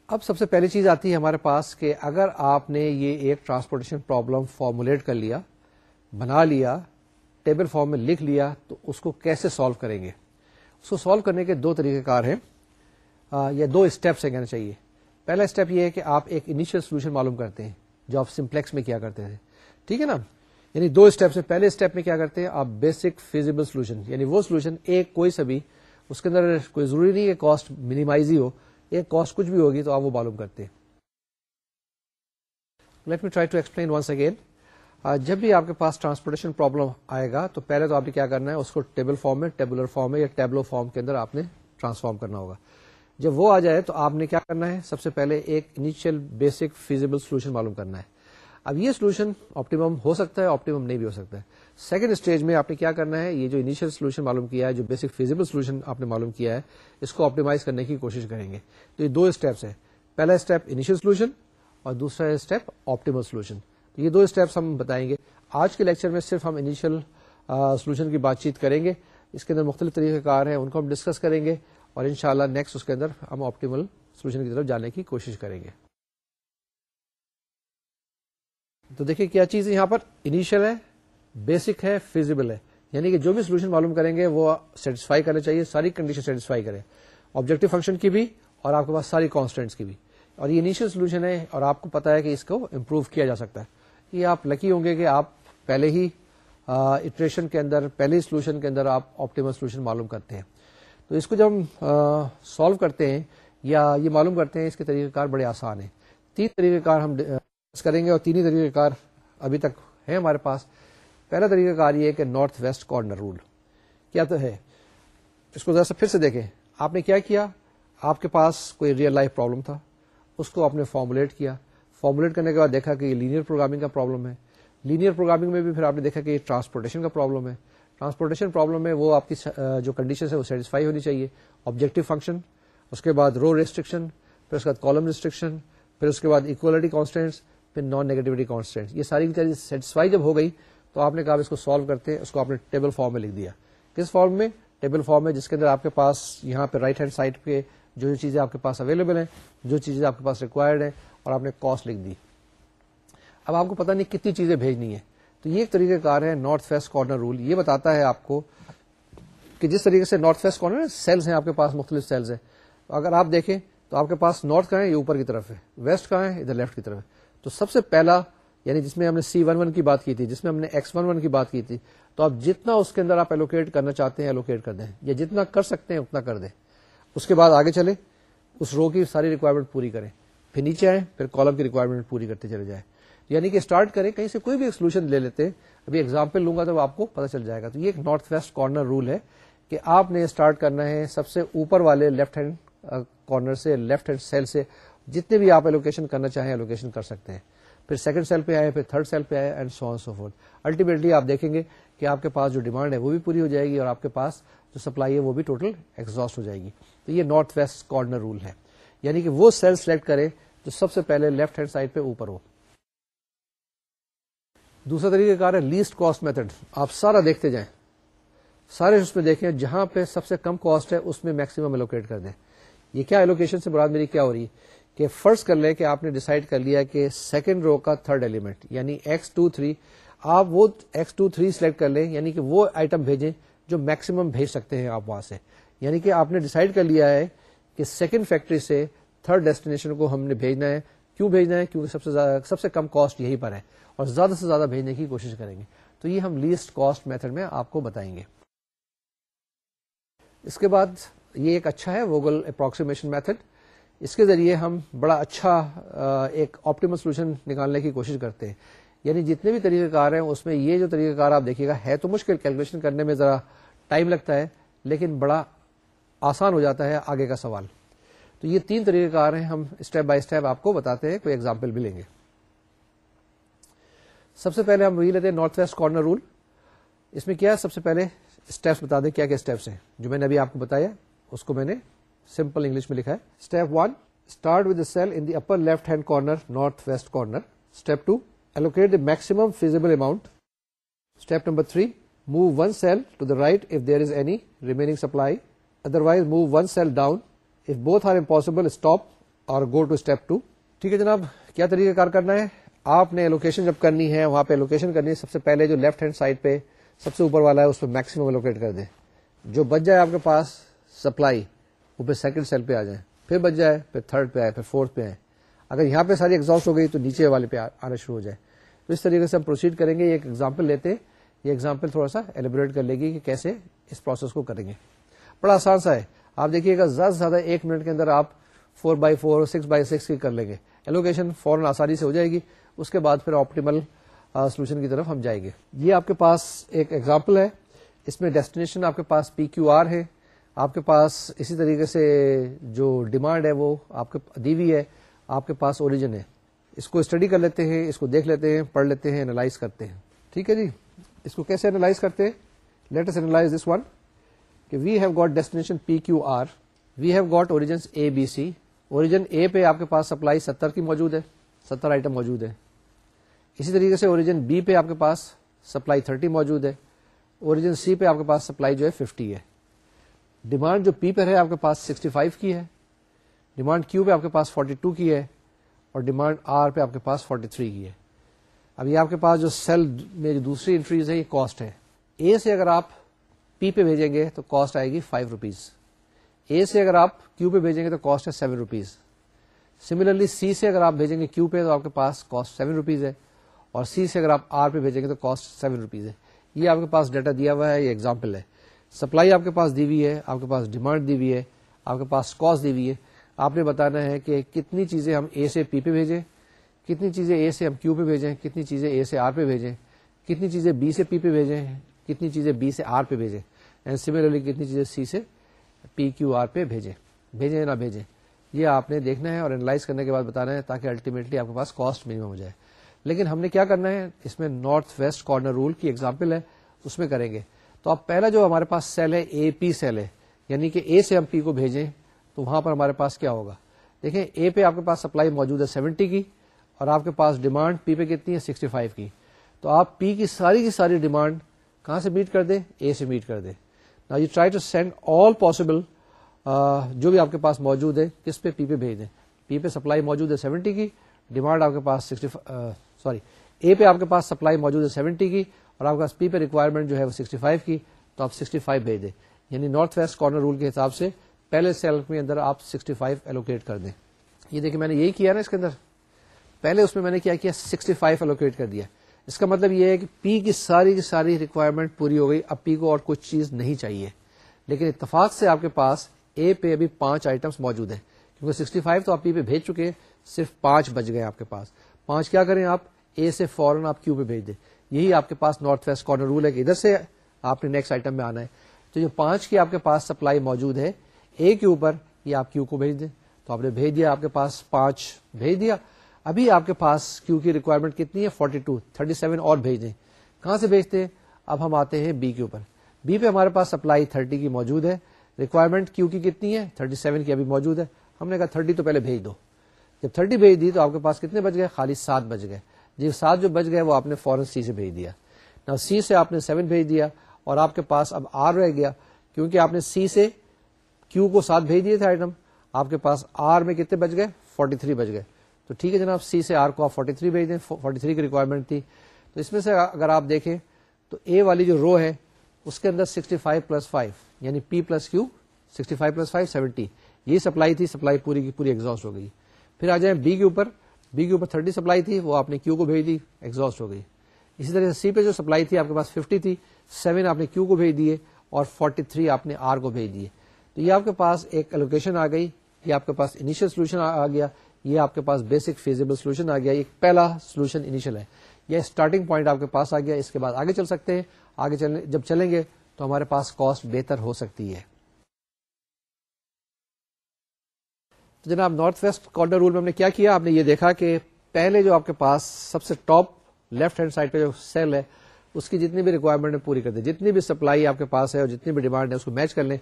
اب سب سے پہلی چیز آتی ہے ہمارے پاس کہ اگر آپ نے یہ ایک ٹرانسپورٹیشن پرابلم فارمولیٹ کر لیا، بنا لیا ٹیبل فارم میں لکھ لیا، تو اس کو کیسے سالو کریں گے؟ اس کو سالو کرنے کے دو طریقے کار ہیں۔ یا دو اسٹیپس ہیں کہنا چاہیے۔ پہلا اسٹیپ یہ ہے کہ آپ ایک انیشیل سولوشن معلوم کرتے ہیں، جو آپ سمپلیکس میں کیا کرتے تھے ٹھیک ہے نا؟ یعنی دو اسٹیپس پہلے اسٹیپ میں کیا کرتے ہیں؟ آپ بیسک فیزیبل سولوشن یعنی وہ سولوشن ایک کوئی سا بھی، اس کے اندر کوئی ضروری نہیں کہ کاسٹ منیمائز ہی ہو، ایک کاسٹ کچھ بھی ہوگی تو آپ وہ معلوم کرتے ہیں۔ Let me try to explain once again جب بھی آپ کے پاس ٹرانسپورٹیشن پرابلم آئے گا، تو پہلے تو آپ نے کیا کرنا ہے؟ اس کو ٹیبل فارم میں ٹیبلر فارم میں یا ٹیبلو فارم کے اندر آپ نے ٹرانسفارم کرنا ہوگا۔ جب وہ آ جائے تو آپ نے کیا کرنا ہے؟ سب سے پہلے ایک انیشیل بیسک فیزیبل سولوشن معلوم کرنا ہے۔ اب یہ سولوشن آپٹیمم ہو سکتا ہے آپٹیمم نہیں بھی ہو سکتا ہے۔ سیکنڈ اسٹیج میں آپ نے کیا کرنا ہے؟ یہ جو انیشیل سولوشن معلوم کیا ہے، جو بیسک فیزیبل سولوشن آپ نے معلوم کیا ہے، اس کو آپٹیمائز کرنے کی کوشش کریں گے۔ تو یہ دو اسٹیپس ہے پہلا اسٹیپ انیشیل سولوشن اور دوسرا اسٹیپ آپٹیمل سولوشن یہ دو اسٹیپس ہم بتائیں گے۔ آج کے لیکچر میں صرف ہم انیشیل سولوشن کی بات چیت کریں گے۔ اس کے اندر مختلف طریقہ کار ہیں، ان کو ہم ڈسکس کریں گے اور انشاءاللہ شاء نیکسٹ اس کے اندر ہم آپٹیمل سولوشن کی طرف جانے کی کوشش کریں گے۔ تو دیکھیں کیا چیز یہاں پر؟ انیشل ہے بیسک ہے فیزیبل ہے. یعنی کہ جو بھی سولوشن معلوم کریں گے، وہ سیٹسفائی کرنا چاہیے، ساری کنڈیشن سیٹسفائی کریں. آبجیکٹو فنکشن کی بھی اور آپ کے پاس ساری کانسٹینٹس کی بھی. اور یہ انیشل سولوشن ہے اور آپ کو پتا ہے کہ اس کو امپروو کیا جا سکتا ہے. یہ آپ لکی ہوں گے کہ آپ پہلے ہی اٹریشن کے اندر، پہلے سولوشن کے اندر آپ آپٹیمل سولوشن معلوم کرتے ہیں. تو اس کو جب ہم سالو کرتے ہیں یا یہ معلوم کرتے ہیں، اس کے طریقہ کار بڑے آسان ہیں. تین طریقہ کار ہم کریں گے اور تین ہی طریقہ کار ابھی تک ہے ہمارے پاس۔ پہلا طریقہ کار یہ کہ نارتھ ویسٹ کارنر رول کیا تو ہے؟ اس کو ذرا سا پھر سے دیکھیں۔ آپ نے کیا کیا؟ آپ کے پاس کوئی ریئل لائف پرابلم تھا۔ اس کو آپ نے فارمولیٹ کیا۔ فارمولیٹ کرنے کے بعد دیکھا کہ یہ لینئر پروگرامنگ کا پرابلم ہے۔ لینئر پروگرامنگ میں بھی پھر آپ نے دیکھا کہ یہ ٹرانسپورٹیشن کا پرابلم ہے۔ ٹرانسپورٹیشن پرابلم میں وہ آپ کی جو کنڈیشن ہے وہ سیٹسفائی ہونی چاہیے۔ آبجیکٹو فنکشن اس کے بعد رو ریسٹرکشن پھر اس کے بعد کالم ریسٹرکشن پھر اس کے بعد اکوالٹی کانسٹینٹس پھر نان نیگیٹوٹی کانسٹینٹ یہ ساری چیزیں سیٹسفائی جب ہو گئی تو آپ نے کہا اس کو سالو کرتے ہیں، اس کو آپ نے ٹیبل فارم میں لکھ دیا۔ کس فارم میں؟ ٹیبل فارم میں جس کے اندر آپ کے پاس یہاں پہ رائٹ ہینڈ سائڈ پہ جو چیزیں آپ کے پاس اویلیبل ہیں، جو چیزیں آپ کے پاس ریکوائرڈ ہیں، اور آپ نے کاسٹ لکھ دی۔ اب آپ کو پتا نہیں کتنی چیزیں بھیجنی ہے تو یہ ایک طریقہ کار ہے نارتھ ویسٹ کارنر رول یہ بتاتا ہے آپ کو کہ جس طریقے سے نارتھ ویسٹ کارنر سیلس ہیں آپ کے پاس، مختلف سیلس ہیں۔ اگر آپ دیکھیں تو آپ کے پاس نارتھ کا ہے؟ یہ اوپر کی طرف ہے۔ ویسٹ کا ہے؟ ادھر لیفٹ کی طرف ہے۔ تو سب سے پہلا یعنی جس میں ہم نے سی ون ون کی بات کی تھی، جس میں ہم نے ایکس ون ون کی بات کی تھی، تو آپ جتنا اس کے اندر آپ ایلوکیٹ کرنا چاہتے ہیں ایلوکیٹ کر دیں، یا جتنا کر سکتے ہیں، اتنا کر دیں۔ اس کے بعد آگے چلے اس رو کی ساری ریکوائرمنٹ پوری کریں۔ پھر نیچے آئیں، پھر کالم کی ریکوائرمنٹ پوری کرتے چلے جائیں۔ یعنی کہ اسٹارٹ کریں، کہیں سے کوئی بھی ایک سولوشن لے لیتے، ابھی ایگزامپل لوں گا تو آپ کو پتا چل جائے گا۔ تو یہ ایک نارتھ ویسٹ کارنر رول ہے کہ آپ نے اسٹارٹ کرنا ہے سب سے اوپر والے لیفٹ ہینڈ کارنر سے لیفٹ ہینڈ سیل سے۔ جتنے بھی آپ ایلوکیشن کرنا چاہیں ایلوکیشن کر سکتے ہیں۔ پھر سیکنڈ سیل پہ آئے، پھر تھرڈ سیل پہ آئے and so so forth ultimately آپ دیکھیں گے کہ آپ کے پاس جو ڈیمانڈ ہے وہ بھی پوری ہو جائے گی اور آپ کے پاس جو سپلائی ہے وہ بھی ٹوٹل ایکزاسٹ ہو جائے گی۔ تو یہ نارتھ ویسٹ کارنر رول ہے۔ یعنی کہ وہ سیل سلیکٹ کرے جو سب سے پہلے لیفٹ ہینڈ سائڈ پہ اوپر ہو۔ دوسرا طریقہ کار ہے لیسٹ کاسٹ میتھڈ آپ سارا دیکھتے جائیں۔ سارے اس میں دیکھیں، جہاں پہ سب سے کم کاسٹ ہے اس میں میکسیمم الوکیٹ کر دیں۔ یہ کیا ایلوکیشن سے مراد میری کیا ہو رہی ہے؟ کہ فرض کر لیں کہ آپ نے ڈسائڈ کر لیا کہ سیکنڈ رو کا تھرڈ ایلیمنٹ یعنی ایکس ٹو تھری، آپ وہ ایکس ٹو تھری سلیکٹ کر لیں یعنی کہ وہ آئٹم بھیجیں جو میکسیمم بھیج سکتے ہیں آپ وہاں سے۔ یعنی کہ آپ نے ڈسائڈ کر لیا ہے کہ سیکنڈ فیکٹری سے تھرڈ ڈیسٹینیشن کو ہم نے بھیجنا ہے۔ کیوں بھیجنا ہے؟ کیونکہ سب سے زیادہ، سب سے کم کاسٹ یہی پر ہے اور زیادہ سے زیادہ بھیجنے کی کوشش کریں گے۔ تو یہ ہم لیسٹ کاسٹ میتھڈ میں آپ کو بتائیں گے۔ اس کے بعد یہ ایک اچھا ہے ووگل اپروکسیمیشن میتھڈ۔ اس کے ذریعے ہم بڑا اچھا ایک آپٹیمل سولوشن نکالنے کی کوشش کرتے ہیں۔ یعنی جتنے بھی طریقہ کار ہیں، اس میں یہ جو طریقہ کار آپ دیکھیے گا، ہے تو مشکل کیلکولیشن کرنے میں ذرا ٹائم لگتا ہے، لیکن بڑا آسان ہو جاتا ہے آگے کا سوال۔ تو یہ تین طریقہ کار ہیں، ہم اسٹیپ بائی اسٹیپ آپ کو بتاتے ہیں، کوئی ایگزامپل بھی لیں گے۔ سب سے پہلے ہم وہی لیتے ہیں نارتھ ویسٹ کارنر رول اس میں کیا سب سے پہلے اسٹیپس بتا دیں کیا کیا اسٹیپس ہیں۔ جو میں نے ابھی آپ کو بتایا، اس کو میں نے سمپل انگلش میں لکھا ہے۔ Step one start with cell in the upper left hand corner north west corner step two allocate the maximum feasible amount step number three move one cell to the right if there is any remaining supply otherwise move one cell down if both are impossible stop or go to step to ٹھیک ہے جناب کیا طریقہ کار کرنا ہے آپ نے location جب کرنی ہے وہاں پہ لوکیشن کرنی ہے سب سے پہلے جو لیفٹ ہینڈ سائڈ پہ سب سے اوپر والا ہے اس پہ میکسیمم لوکیٹ کر دیں جو بچ جائے آپ کے پاس سپلائی وہ پھر سیکنڈ سیل پہ آ جائیں۔ پھر بچ جائے، پھر تھرڈ پہ آئے، پھر فورتھ پہ آئے۔ اگر یہاں پہ ساری ایگزاسٹ ہو گئی تو نیچے والے پہ آنا شروع ہو جائے۔ تو اس طریقے سے ہم پروسیڈ کریں گے ایک ایگزامپل لیتے یہ ایگزامپل تھوڑا سا ایلیبریٹ کر لے گی کہ کیسے اس پروسیس کو کریں گے۔ بڑا آسان سا ہے۔ آپ دیکھیے گا زیادہ سے زیادہ ایک منٹ کے اندر آپ four by four six by six کی کر لیں گے۔ ایلوکیشن فوراً آسانی سے ہو جائے گی۔ اس کے بعد پھر آپٹیمل سولوشن کی طرف ہم جائیں گے۔ یہ آپ کے پاس ایک ایگزامپل ہے۔ اس میں ڈیسٹینیشن آپ کے پاس پی کیو آر ہے۔ آپ کے پاس اسی طریقے سے جو ڈیمانڈ ہے وہ آپ کے دی ہے، آپ کے پاس اوریجن ہے۔ اس کو اسٹڈی کر لیتے ہیں، اس کو دیکھ لیتے ہیں، پڑھ لیتے ہیں اینالائز کرتے ہیں۔ ٹھیک ہے جی؟ اس کو کیسے اینالائز کرتے ہیں؟ لیٹس اینالائز دس ون کہ we have got destination P Q R we have got origin A B C origin A پہ آپ کے پاس سپلائی ستر کی موجود ہے، ستر آئٹم موجود ہے۔ اسی طریقے سے اوریجن بی پہ آپ کے پاس سپلائی تھرٹی موجود ہے۔ اوریجن سی پہ آپ کے پاس سپلائی جو ہے ففٹی ہے۔ ڈیمانڈ جو پی پر ہے آپ کے پاس سکسٹی فائیو کی ہے. ڈیمانڈ کیو پہ آپ کے پاس فورٹی ٹو کی ہے اور ڈیمانڈ آر پہ آپ کے پاس فورٹی تھری کی ہے. اب یہ آپ کے پاس جو سیل میں جو دوسری انٹریز ہے یہ کاسٹ ہے اے سے اگر آپ پی پہ بھیجیں گے تو کاسٹ آئے گی فائیو روپیز اے سے اگر آپ کیو پہ بھیجیں گے تو کاسٹ ہے سیون روپیز سملرلی سی سے اگر آپ بھیجیں گے کیو پہ تو آپ کے پاس کاسٹ سیون روپیز ہے اور سی سے اگر آپ آر پہ بھیجیں گے تو کاسٹ سیون روپیز ہے. یہ آپ کے پاس ڈیٹا دیا ہوا ہے، یہ ایگزامپل ہے. سپلائی آپ کے پاس دی ہوئی ہے، آپ کے پاس ڈیمانڈ دی ہوئی ہے، آپ کے پاس کاسٹ دی ہوئی ہے۔ آپ نے بتانا ہے کہ کتنی چیزیں ہم اے سے پی پہ بھیجیں، کتنی چیزیں اے سے ہم کیو پہ بھیجیں، کتنی چیزیں اے سے آر پہ بھیجیں، کتنی چیزیں بی سے پی پہ بھیجیں، کتنی چیزیں بی سے آر پہ بھیجیں۔ اینڈ سملرلی کتنی چیزیں سی سے پی کیو آر پہ بھیجیں۔ بھیجیں نہ بھیجیں۔ یہ آپ نے دیکھنا ہے اور اینالائز کرنے کے بعد بتانا ہے تاکہ الٹیمیٹلی آپ کے پاس کاسٹ منیمم ہو جائے۔ لیکن ہم نے کیا کرنا ہے؟ اس میں نارتھ ویسٹ کارنر رول کی ایگزامپل ہے، اس میں کریں گے۔ تو اب پہلا جو ہمارے پاس سیل ہے اے پی سیل ہے یعنی کہ اے سے ہم پی کو بھیجیں، تو وہاں پر ہمارے پاس کیا ہوگا؟ دیکھیں اے پہ آپ کے پاس سپلائی موجود ہے سیونٹی کی، اور آپ کے پاس ڈیمانڈ پی پہ کتنی ہے؟ سکسٹی فائیو کی. تو آپ پی کی ساری کی ساری ڈیمانڈ کہاں سے میٹ کر دیں؟ اے سے میٹ کر دیں. نا you try to send all possible جو بھی آپ کے پاس موجود ہے، کس پہ پی پہ بھیج دیں؟ پی پہ سپلائی موجود ہے سیونٹی کی ڈیمانڈ آپ کے پاس سکسٹی سوری اے پہ آپ کے پاس سپلائی موجود ہے سیونٹی کی اور آپ کے پاس پی پہ ریکوائرمنٹ جو ہے وہ سکسٹی فائیو کی، تو آپ سکسٹی فائیو بھیج دیں۔ یعنی نارتھ ویسٹ کارنر رول کے حساب سے پہلے سیل کے اندر آپ سکسٹی فائیو ایلوکیٹ کر دیں۔ یہ دیکھیں میں نے یہی کیا نا اس کے اندر۔ پہلے اس میں میں نے کیا کیا؟ سکسٹی فائیو ایلوکیٹ کر دیا۔ اس کا مطلب یہ ہے کہ پی کی ساری کی ساری ریکوائرمنٹ پوری ہو گئی۔ اب پی کو اور کچھ چیز نہیں چاہیے۔ لیکن اتفاق سے آپ کے پاس اے پہ ابھی پانچ آئٹمس موجود ہیں۔ کیونکہ سکسٹی فائیو تو آپ پی پہ بھیج چکے ہیں۔ صرف پانچ بج گئے آپ کے پاس۔ پانچ کیا کریں آپ؟ اے سے فوراً آپ کیو پہ بھیج دیں۔ یہی آپ کے پاس نارتھ ویسٹ کارنر رول ہے کہ ادھر سے آپ نے نیکسٹ آئٹم میں آنا ہے۔ تو جو پانچ کی آپ کے پاس سپلائی موجود ہے۔ اے کے اوپر یہ آپ کیو کو بھیج دیں۔ تو آپ نے بھیج دیا، آپ کے پاس پانچ بھیج دیا۔ ابھی آپ کے پاس کیو کی ریکوائرمنٹ کتنی ہے؟ فورٹی ٹو تھرٹی سیون اور بھیج دیں۔ کہاں سے بھیجتے ہیں؟ اب ہم آتے ہیں بی کے اوپر۔ بی پہ ہمارے پاس سپلائی تھرٹی کی موجود ہے۔ ریکوائرمنٹ کیو کی کتنی ہے؟ تھرٹی سیون کی ابھی موجود ہے۔ ہم نے کہا تھرٹی تو پہلے بھیج دو۔ جب تھرٹی بھیج دی تو آپ کے پاس کتنے بج گئے؟ خالی سات بج گئے۔ جی سات جو بج گئے وہ آپ نے فورن سی سے بھیج دیا۔ نہ سی سے آپ نے سیون بھیج دیا اور آپ کے پاس اب آر رہ گیا کیونکہ آپ نے سی سے کیو کو سات بھیج دیے تھے آئٹم آپ کے پاس آر میں کتنے بج گئے؟ فورٹی تھری گئے۔ تو ٹھیک ہے جناب، سی سے آر کو آپ فورٹی تھری بھیج دیں۔ فورٹی تھری کی ریکوائرمنٹ تھی۔ تو اس میں سے اگر آپ دیکھیں تو اے والی جو رو ہے، اس کے اندر سکسٹی فائیو پلس فائیو یعنی P plus Q sixty five plus five seventy یہ سپلائی تھی سپلائی پوری کی پوری ایگزاسٹ ہو گئی۔ پھر آ جائیں بی کے اوپر۔ بی کے اوپر تھرٹی سپلائی تھی، وہ آپ نے کیو کو بھیج دی ایگزاسٹ ہو گئی۔ اسی طرح سے سی پہ جو سپلائی تھی، آپ کے پاس ففٹی تھی سیون آپ نے کیو کو بھیج دیے اور فورٹی تھری آپ نے آر کو بھیج دیے۔ تو یہ آپ کے پاس ایک الوکیشن آ گئی، یہ آپ کے پاس انیشل سولوشن آ گیا، یہ آپ کے پاس بیسک فیزیبل سولوشن آ گیا، یہ پہلا سولوشن انیشل ہے۔ یہ اسٹارٹنگ پوائنٹ آپ کے پاس آ گیا، اس کے بعد آگے چل سکتے ہیں۔ آگے جب چلیں گے تو ہمارے پاس کاسٹ بہتر ہو سکتی ہے۔ تو جناب نارتھ ویسٹ کارنر رول میں ہم نے کیا کیا؟ آپ نے یہ دیکھا کہ پہلے جو آپ کے پاس سب سے ٹاپ لیفٹ ہینڈ سائڈ پہ جو سیل ہے، اس کی جتنی بھی ریکوائرمنٹ ہے پوری کر دیں۔ جتنی بھی سپلائی آپ کے پاس ہے اور جتنی بھی ڈیمانڈ ہے، اس کو میچ کر لیں۔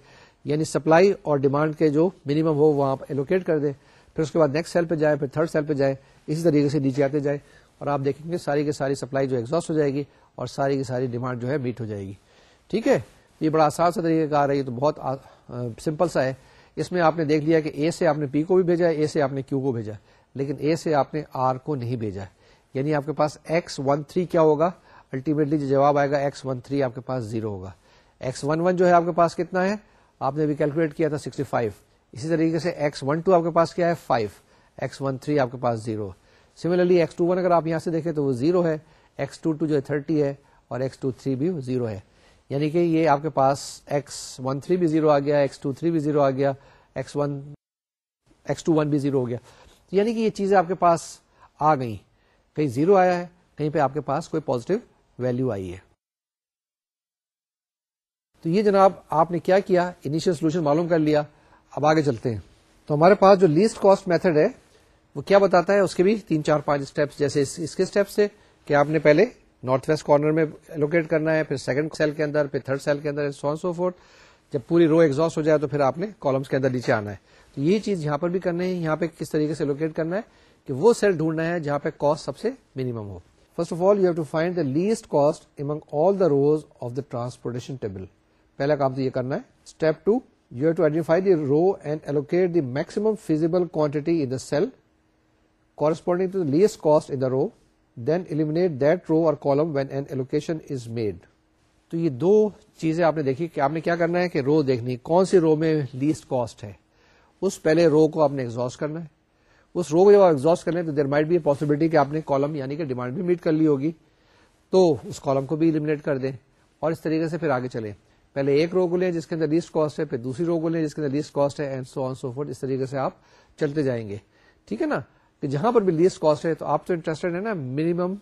یعنی سپلائی اور ڈیمانڈ کے جو منیمم ہو وہ آپ ایلوکیٹ کر دیں۔ پھر اس کے بعد نیکسٹ سیل پہ جائے پھر تھرڈ سیل پہ جائے اسی طریقے سے نیچے آتے جائے اور آپ دیکھیں گے ساری کی ساری سپلائی جو ایگزاسٹ ہو جائے گی اور ساری کی ساری ڈیمانڈ جو ہے میٹ ہو جائے گی۔ ٹھیک ہے؟ یہ بڑا آسان سا طریقہ کار ہے، یہ تو بہت سمپل سا ہے۔ اس میں آپ نے دیکھ لیا کہ اے سے آپ نے پی کو بھی بھیجا اے سے آپ نے کیو کو بھیجا لیکن اے سے آپ نے آر کو نہیں بھیجا یعنی آپ کے پاس ایکس ون تھری کیا ہوگا؟ الٹیمیٹلی جو جواب آئے گا ایکس ون تھری آپ کے پاس زیرو ہوگا۔ ایکس ون ون جو ہے آپ کے پاس کتنا ہے؟ آپ نے ابھی کیلکولیٹ کیا تھا سکسٹی فائیو اسی طریقے سے ایکس ون ٹو آپ کے پاس کیا ہے؟ فائیو ایکس ون تھری آپ کے پاس zero. Similarly X two one اگر آپ یہاں سے دیکھیں تو وہ زیرو ہے۔ ایکس ٹو ٹو جو ہے تھرٹی ہے اور ایکس ٹو تھری بھی زیرو ہے۔ یعنی کہ یہ آپ کے پاس ایکس ون تھری بھی زیرو آ گیا ایکس ٹو تھری بھی زیرو آ گیا X one X two one بھی زیرو ہو گیا. یعنی کہ یہ چیزیں آپ کے پاس آ گئی کہیں زیرو آیا ہے، کہیں پہ آپ کے پاس کوئی پوزیٹو ویلو آئی ہے. تو یہ جناب آپ نے کیا کیا؟ انیشل سولوشن معلوم کر لیا. اب آگے چلتے ہیں. تو ہمارے پاس جو لیسٹ کاسٹ میتھڈ ہے، وہ کیا بتاتا ہے؟ اس کے بھی تین چار پانچ اسٹیپس جیسے اس کے اسٹیپس سے کہ آپ نے پہلے نارتھ ویسٹ کارنر میں لوکیٹ کرنا ہے، پھر سیکنڈ سیل کے اندر، پھر تھرڈ سیل کے اندر سو سو جب پوری رو ایگزاسٹ ہو جائے تو پھر آپ نے کالمس کے اندر نیچے آنا ہے۔ تو یہ چیز یہاں پر بھی کرنا ہے، یہاں پہ کس طریقے سے لوکیٹ کرنا ہے کہ وہ سیل ڈھونڈنا ہے جہاں پہ کاسٹ سب سے minimum who. First of all you have to find the least cost among all the rows of the transportation table پہلا کام تو یہ کرنا ہے۔ Step two you have to identify the row and allocate the maximum feasible quantity in the cell corresponding to least cost in the row then eliminate that row or column when an allocation is made تو یہ دو چیزیں آپ نے دیکھی کہ آپ نے کیا کرنا ہے کہ رو دیکھنی کون سی رو میں لیسٹ کاسٹ ہے؟ اس پہلے رو کو آپ نے ایگزاسٹ کرنا ہے۔ اس رو کو جب آپ ایگزاسٹ کرنا ہے تو دیر مائٹ بھی پاسبلٹی کہ آپ نے کالم یعنی کہ ڈیمانڈ بھی میٹ کر لی ہوگی۔ تو اس کالم کو بھی ایلیمنیٹ کر دیں اور اس طریقے سے پھر آگے چلیں۔ پہلے ایک رو کو لیں جس کے اندر لیسٹ کاسٹ ہے، پھر دوسری رو کو لیں جس کے اندر لیسٹ کاسٹ ہے and so on so forth اس طریقے سے آپ چلتے جائیں گے۔ ٹھیک ہے نا؟ کہ جہاں پر بھی لیسٹ کاسٹ ہے تو آپ تو انٹرسٹڈ ہے نا منیمم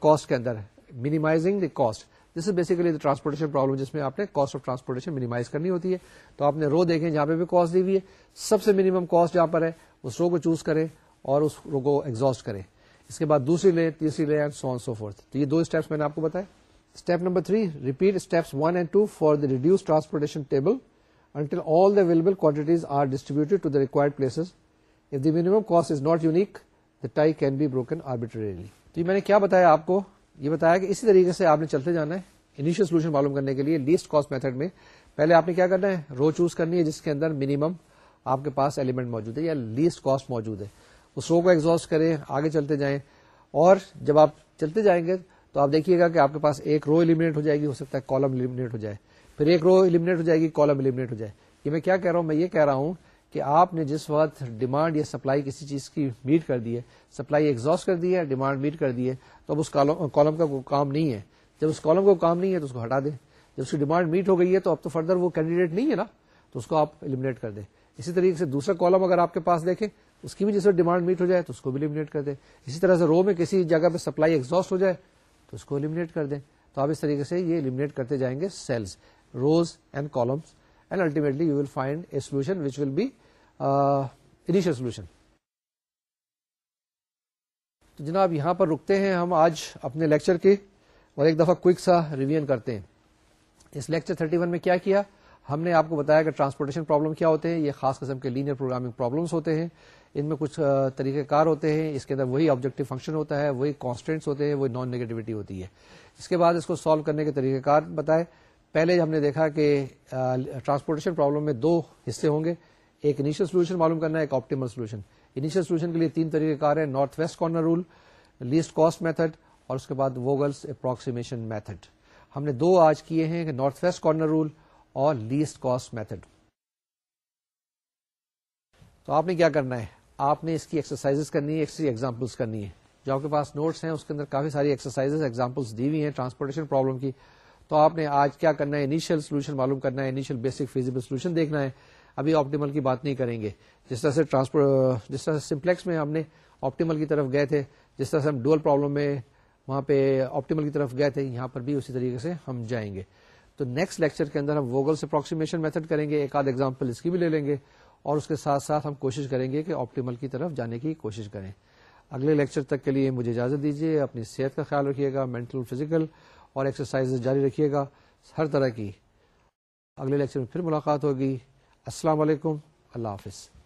کاسٹ کے اندر minimising the cost this is basically transportation problem جس میں آپ نے کاسٹ آف ٹرانسپورٹیشن منیمائز کرنی ہوتی ہے۔ تو آپ نے رو دیکھیں جہاں پہ بھی کاسٹ دی ہوئی ہے۔ سب سے منیمم کاسٹ جہاں پر ہے، اس رو کو چوز کریں اور اس رو کو ایگزاسٹ کریں۔ اس کے بعد دوسری لیں تیسری لیں اینڈ سو سو فورتھ تو یہ دو اسٹیپس میں نے آپ کو بتایا۔ Step number three repeat steps one and two for the reduced transportation table until all the available quantities are distributed to the required places if the minimum cost is not unique the tie can be broken arbitrarily تو یہ میں نے کیا بتایا آپ کو؟ یہ بتایا کہ اسی طریقے سے آپ نے چلتے جانا ہے انیشل سولوشن معلوم کرنے کے لیے لیسٹ کاسٹ میتھڈ میں۔ پہلے آپ نے کیا کرنا ہے؟ رو چوز کرنی ہے جس کے اندر منیمم آپ کے پاس ایلیمنٹ موجود ہے یا لیسٹ کاسٹ موجود ہے۔ اس رو کو ایگزاسٹ کریں، آگے چلتے جائیں۔ اور جب آپ چلتے جائیں گے تو آپ دیکھیے گا کہ آپ کے پاس ایک رو ایلیمنیٹ ہو جائے گی، ہو سکتا ہے کالم ایلیمنیٹ ہو جائے۔ پھر ایک رو ایلیمنیٹ ہو جائے گی کالم ایلیمنیٹ ہو جائے۔ یہ میں کیا کہہ رہا ہوں؟ میں یہ کہہ رہا ہوں کہ آپ نے جس وقت ڈیمانڈ یا سپلائی کسی چیز کی میٹ کر دی ہے سپلائی ایگزاسٹ کر دی ہے ڈیمانڈ میٹ کر دی ہے، تو اب اس کالم کا کوئی کام نہیں ہے۔ جب اس کالم کو کام نہیں ہے تو اس کو ہٹا دیں۔ جب اس کی ڈیمانڈ میٹ ہو گئی ہے تو اب تو فردر وہ کینڈیڈیٹ نہیں ہے نا، تو اس کو آپ ایلیمنیٹ کر دیں۔ اسی طریقے سے دوسرا کالم اگر آپ کے پاس دیکھیں، اس کی بھی جس وقت ڈیمانڈ میٹ ہو جائے تو اس کو بھی ایلیمنیٹ کر دیں۔ اسی طرح سے رو میں کسی جگہ پہ سپلائی ایگزاسٹ ہو جائے تو اس کو ایلیمنیٹ کر دیں۔ تو آپ اس طریقے سے یہ ایلیمنیٹ کرتے جائیں گے cells rows and columns and ultimately you will find a solution which will be initial solution تو جناب یہاں پر رکتے ہیں ہم آج اپنے لیکچر کے اور ایک دفعہ کوئک سا ریویژن کرتے ہیں۔ اس لیکچر 31 میں کیا کیا؟ ہم نے آپ کو بتایا کہ ٹرانسپورٹیشن پرابلم کیا ہوتے ہیں، یہ خاص قسم کے لینئر پروگرامنگ پرابلمس ہوتے ہیں۔ ان میں کچھ طریقہ کار ہوتے ہیں، اس کے اندر وہی آبجیکٹو فنکشن ہوتا ہے، وہی کانسٹینٹس ہوتے ہیں، وہی نان نیگیٹوٹی ہوتی ہے۔ اس کے بعد اس کو سالو کرنے کے طریقہ کار بتائے۔ پہلے ہم نے دیکھا کہ ٹرانسپورٹیشن پرابلم میں دو حصے ہوں گے۔ ایک انیشل سولوشن معلوم کرنا ہے، ایک آپٹیمل سولوشن انیشل سولوشن کے لیے تین طریقے کار ہے north west corner rule least cost method اور اس کے بعد ووگلس اپروکسیمیشن میتھڈ ہم نے دو آج کیے ہیں نارتھ ویسٹ کارنر رول اور لیسٹ کاسٹ میتھڈ تو آپ نے کیا کرنا ہے؟ آپ نے اس کی ایکسرسائز کرنی ہے ایگزامپلس کرنی ہے. جو آپ کے پاس نوٹس ہیں، اس کے اندر کافی ساری ایکسرسائز ایگزامپلس دی ہوئی ہیں ٹرانسپورٹیشن پرابلم کی. تو آپ نے آج کیا کرنا ہے؟ انیشیل سولوشن معلوم کرنا ہے انیشیل بیسک فیزیبل سولوشن دیکھنا ہے. ابھی آپٹیمل کی بات نہیں کریں گے۔ جس طرح سے ٹرانسپورٹ جس طرح سے سمپلیکس میں ہم نے آپٹیمل کی طرف گئے تھے، جس طرح سے ہم ڈوئل پرابلم میں وہاں پہ آپٹیمل کی طرف گئے تھے، یہاں پر بھی اسی طریقے سے ہم جائیں گے۔ تو نیکسٹ لیکچر کے اندر ہم ووگل اپروکسیمیشن میتھڈ کریں گے، ایک آدھ ایگزامپل اس کی بھی لے لیں گے، اور اس کے ساتھ ساتھ ہم کوشش کریں گے کہ آپٹیمل کی طرف جانے کی کوشش کریں۔ اگلے لیکچر تک کے لیے مجھے اجازت دیجیے اپنی صحت کا خیال رکھیے گا مینٹل فزیکل اور ایکسرسائز جاری رکھیے گا، ہر طرح کی۔ اگلے لیکچر میں پھر ملاقات ہوگی۔ السلام علیکم اللہ حافظ۔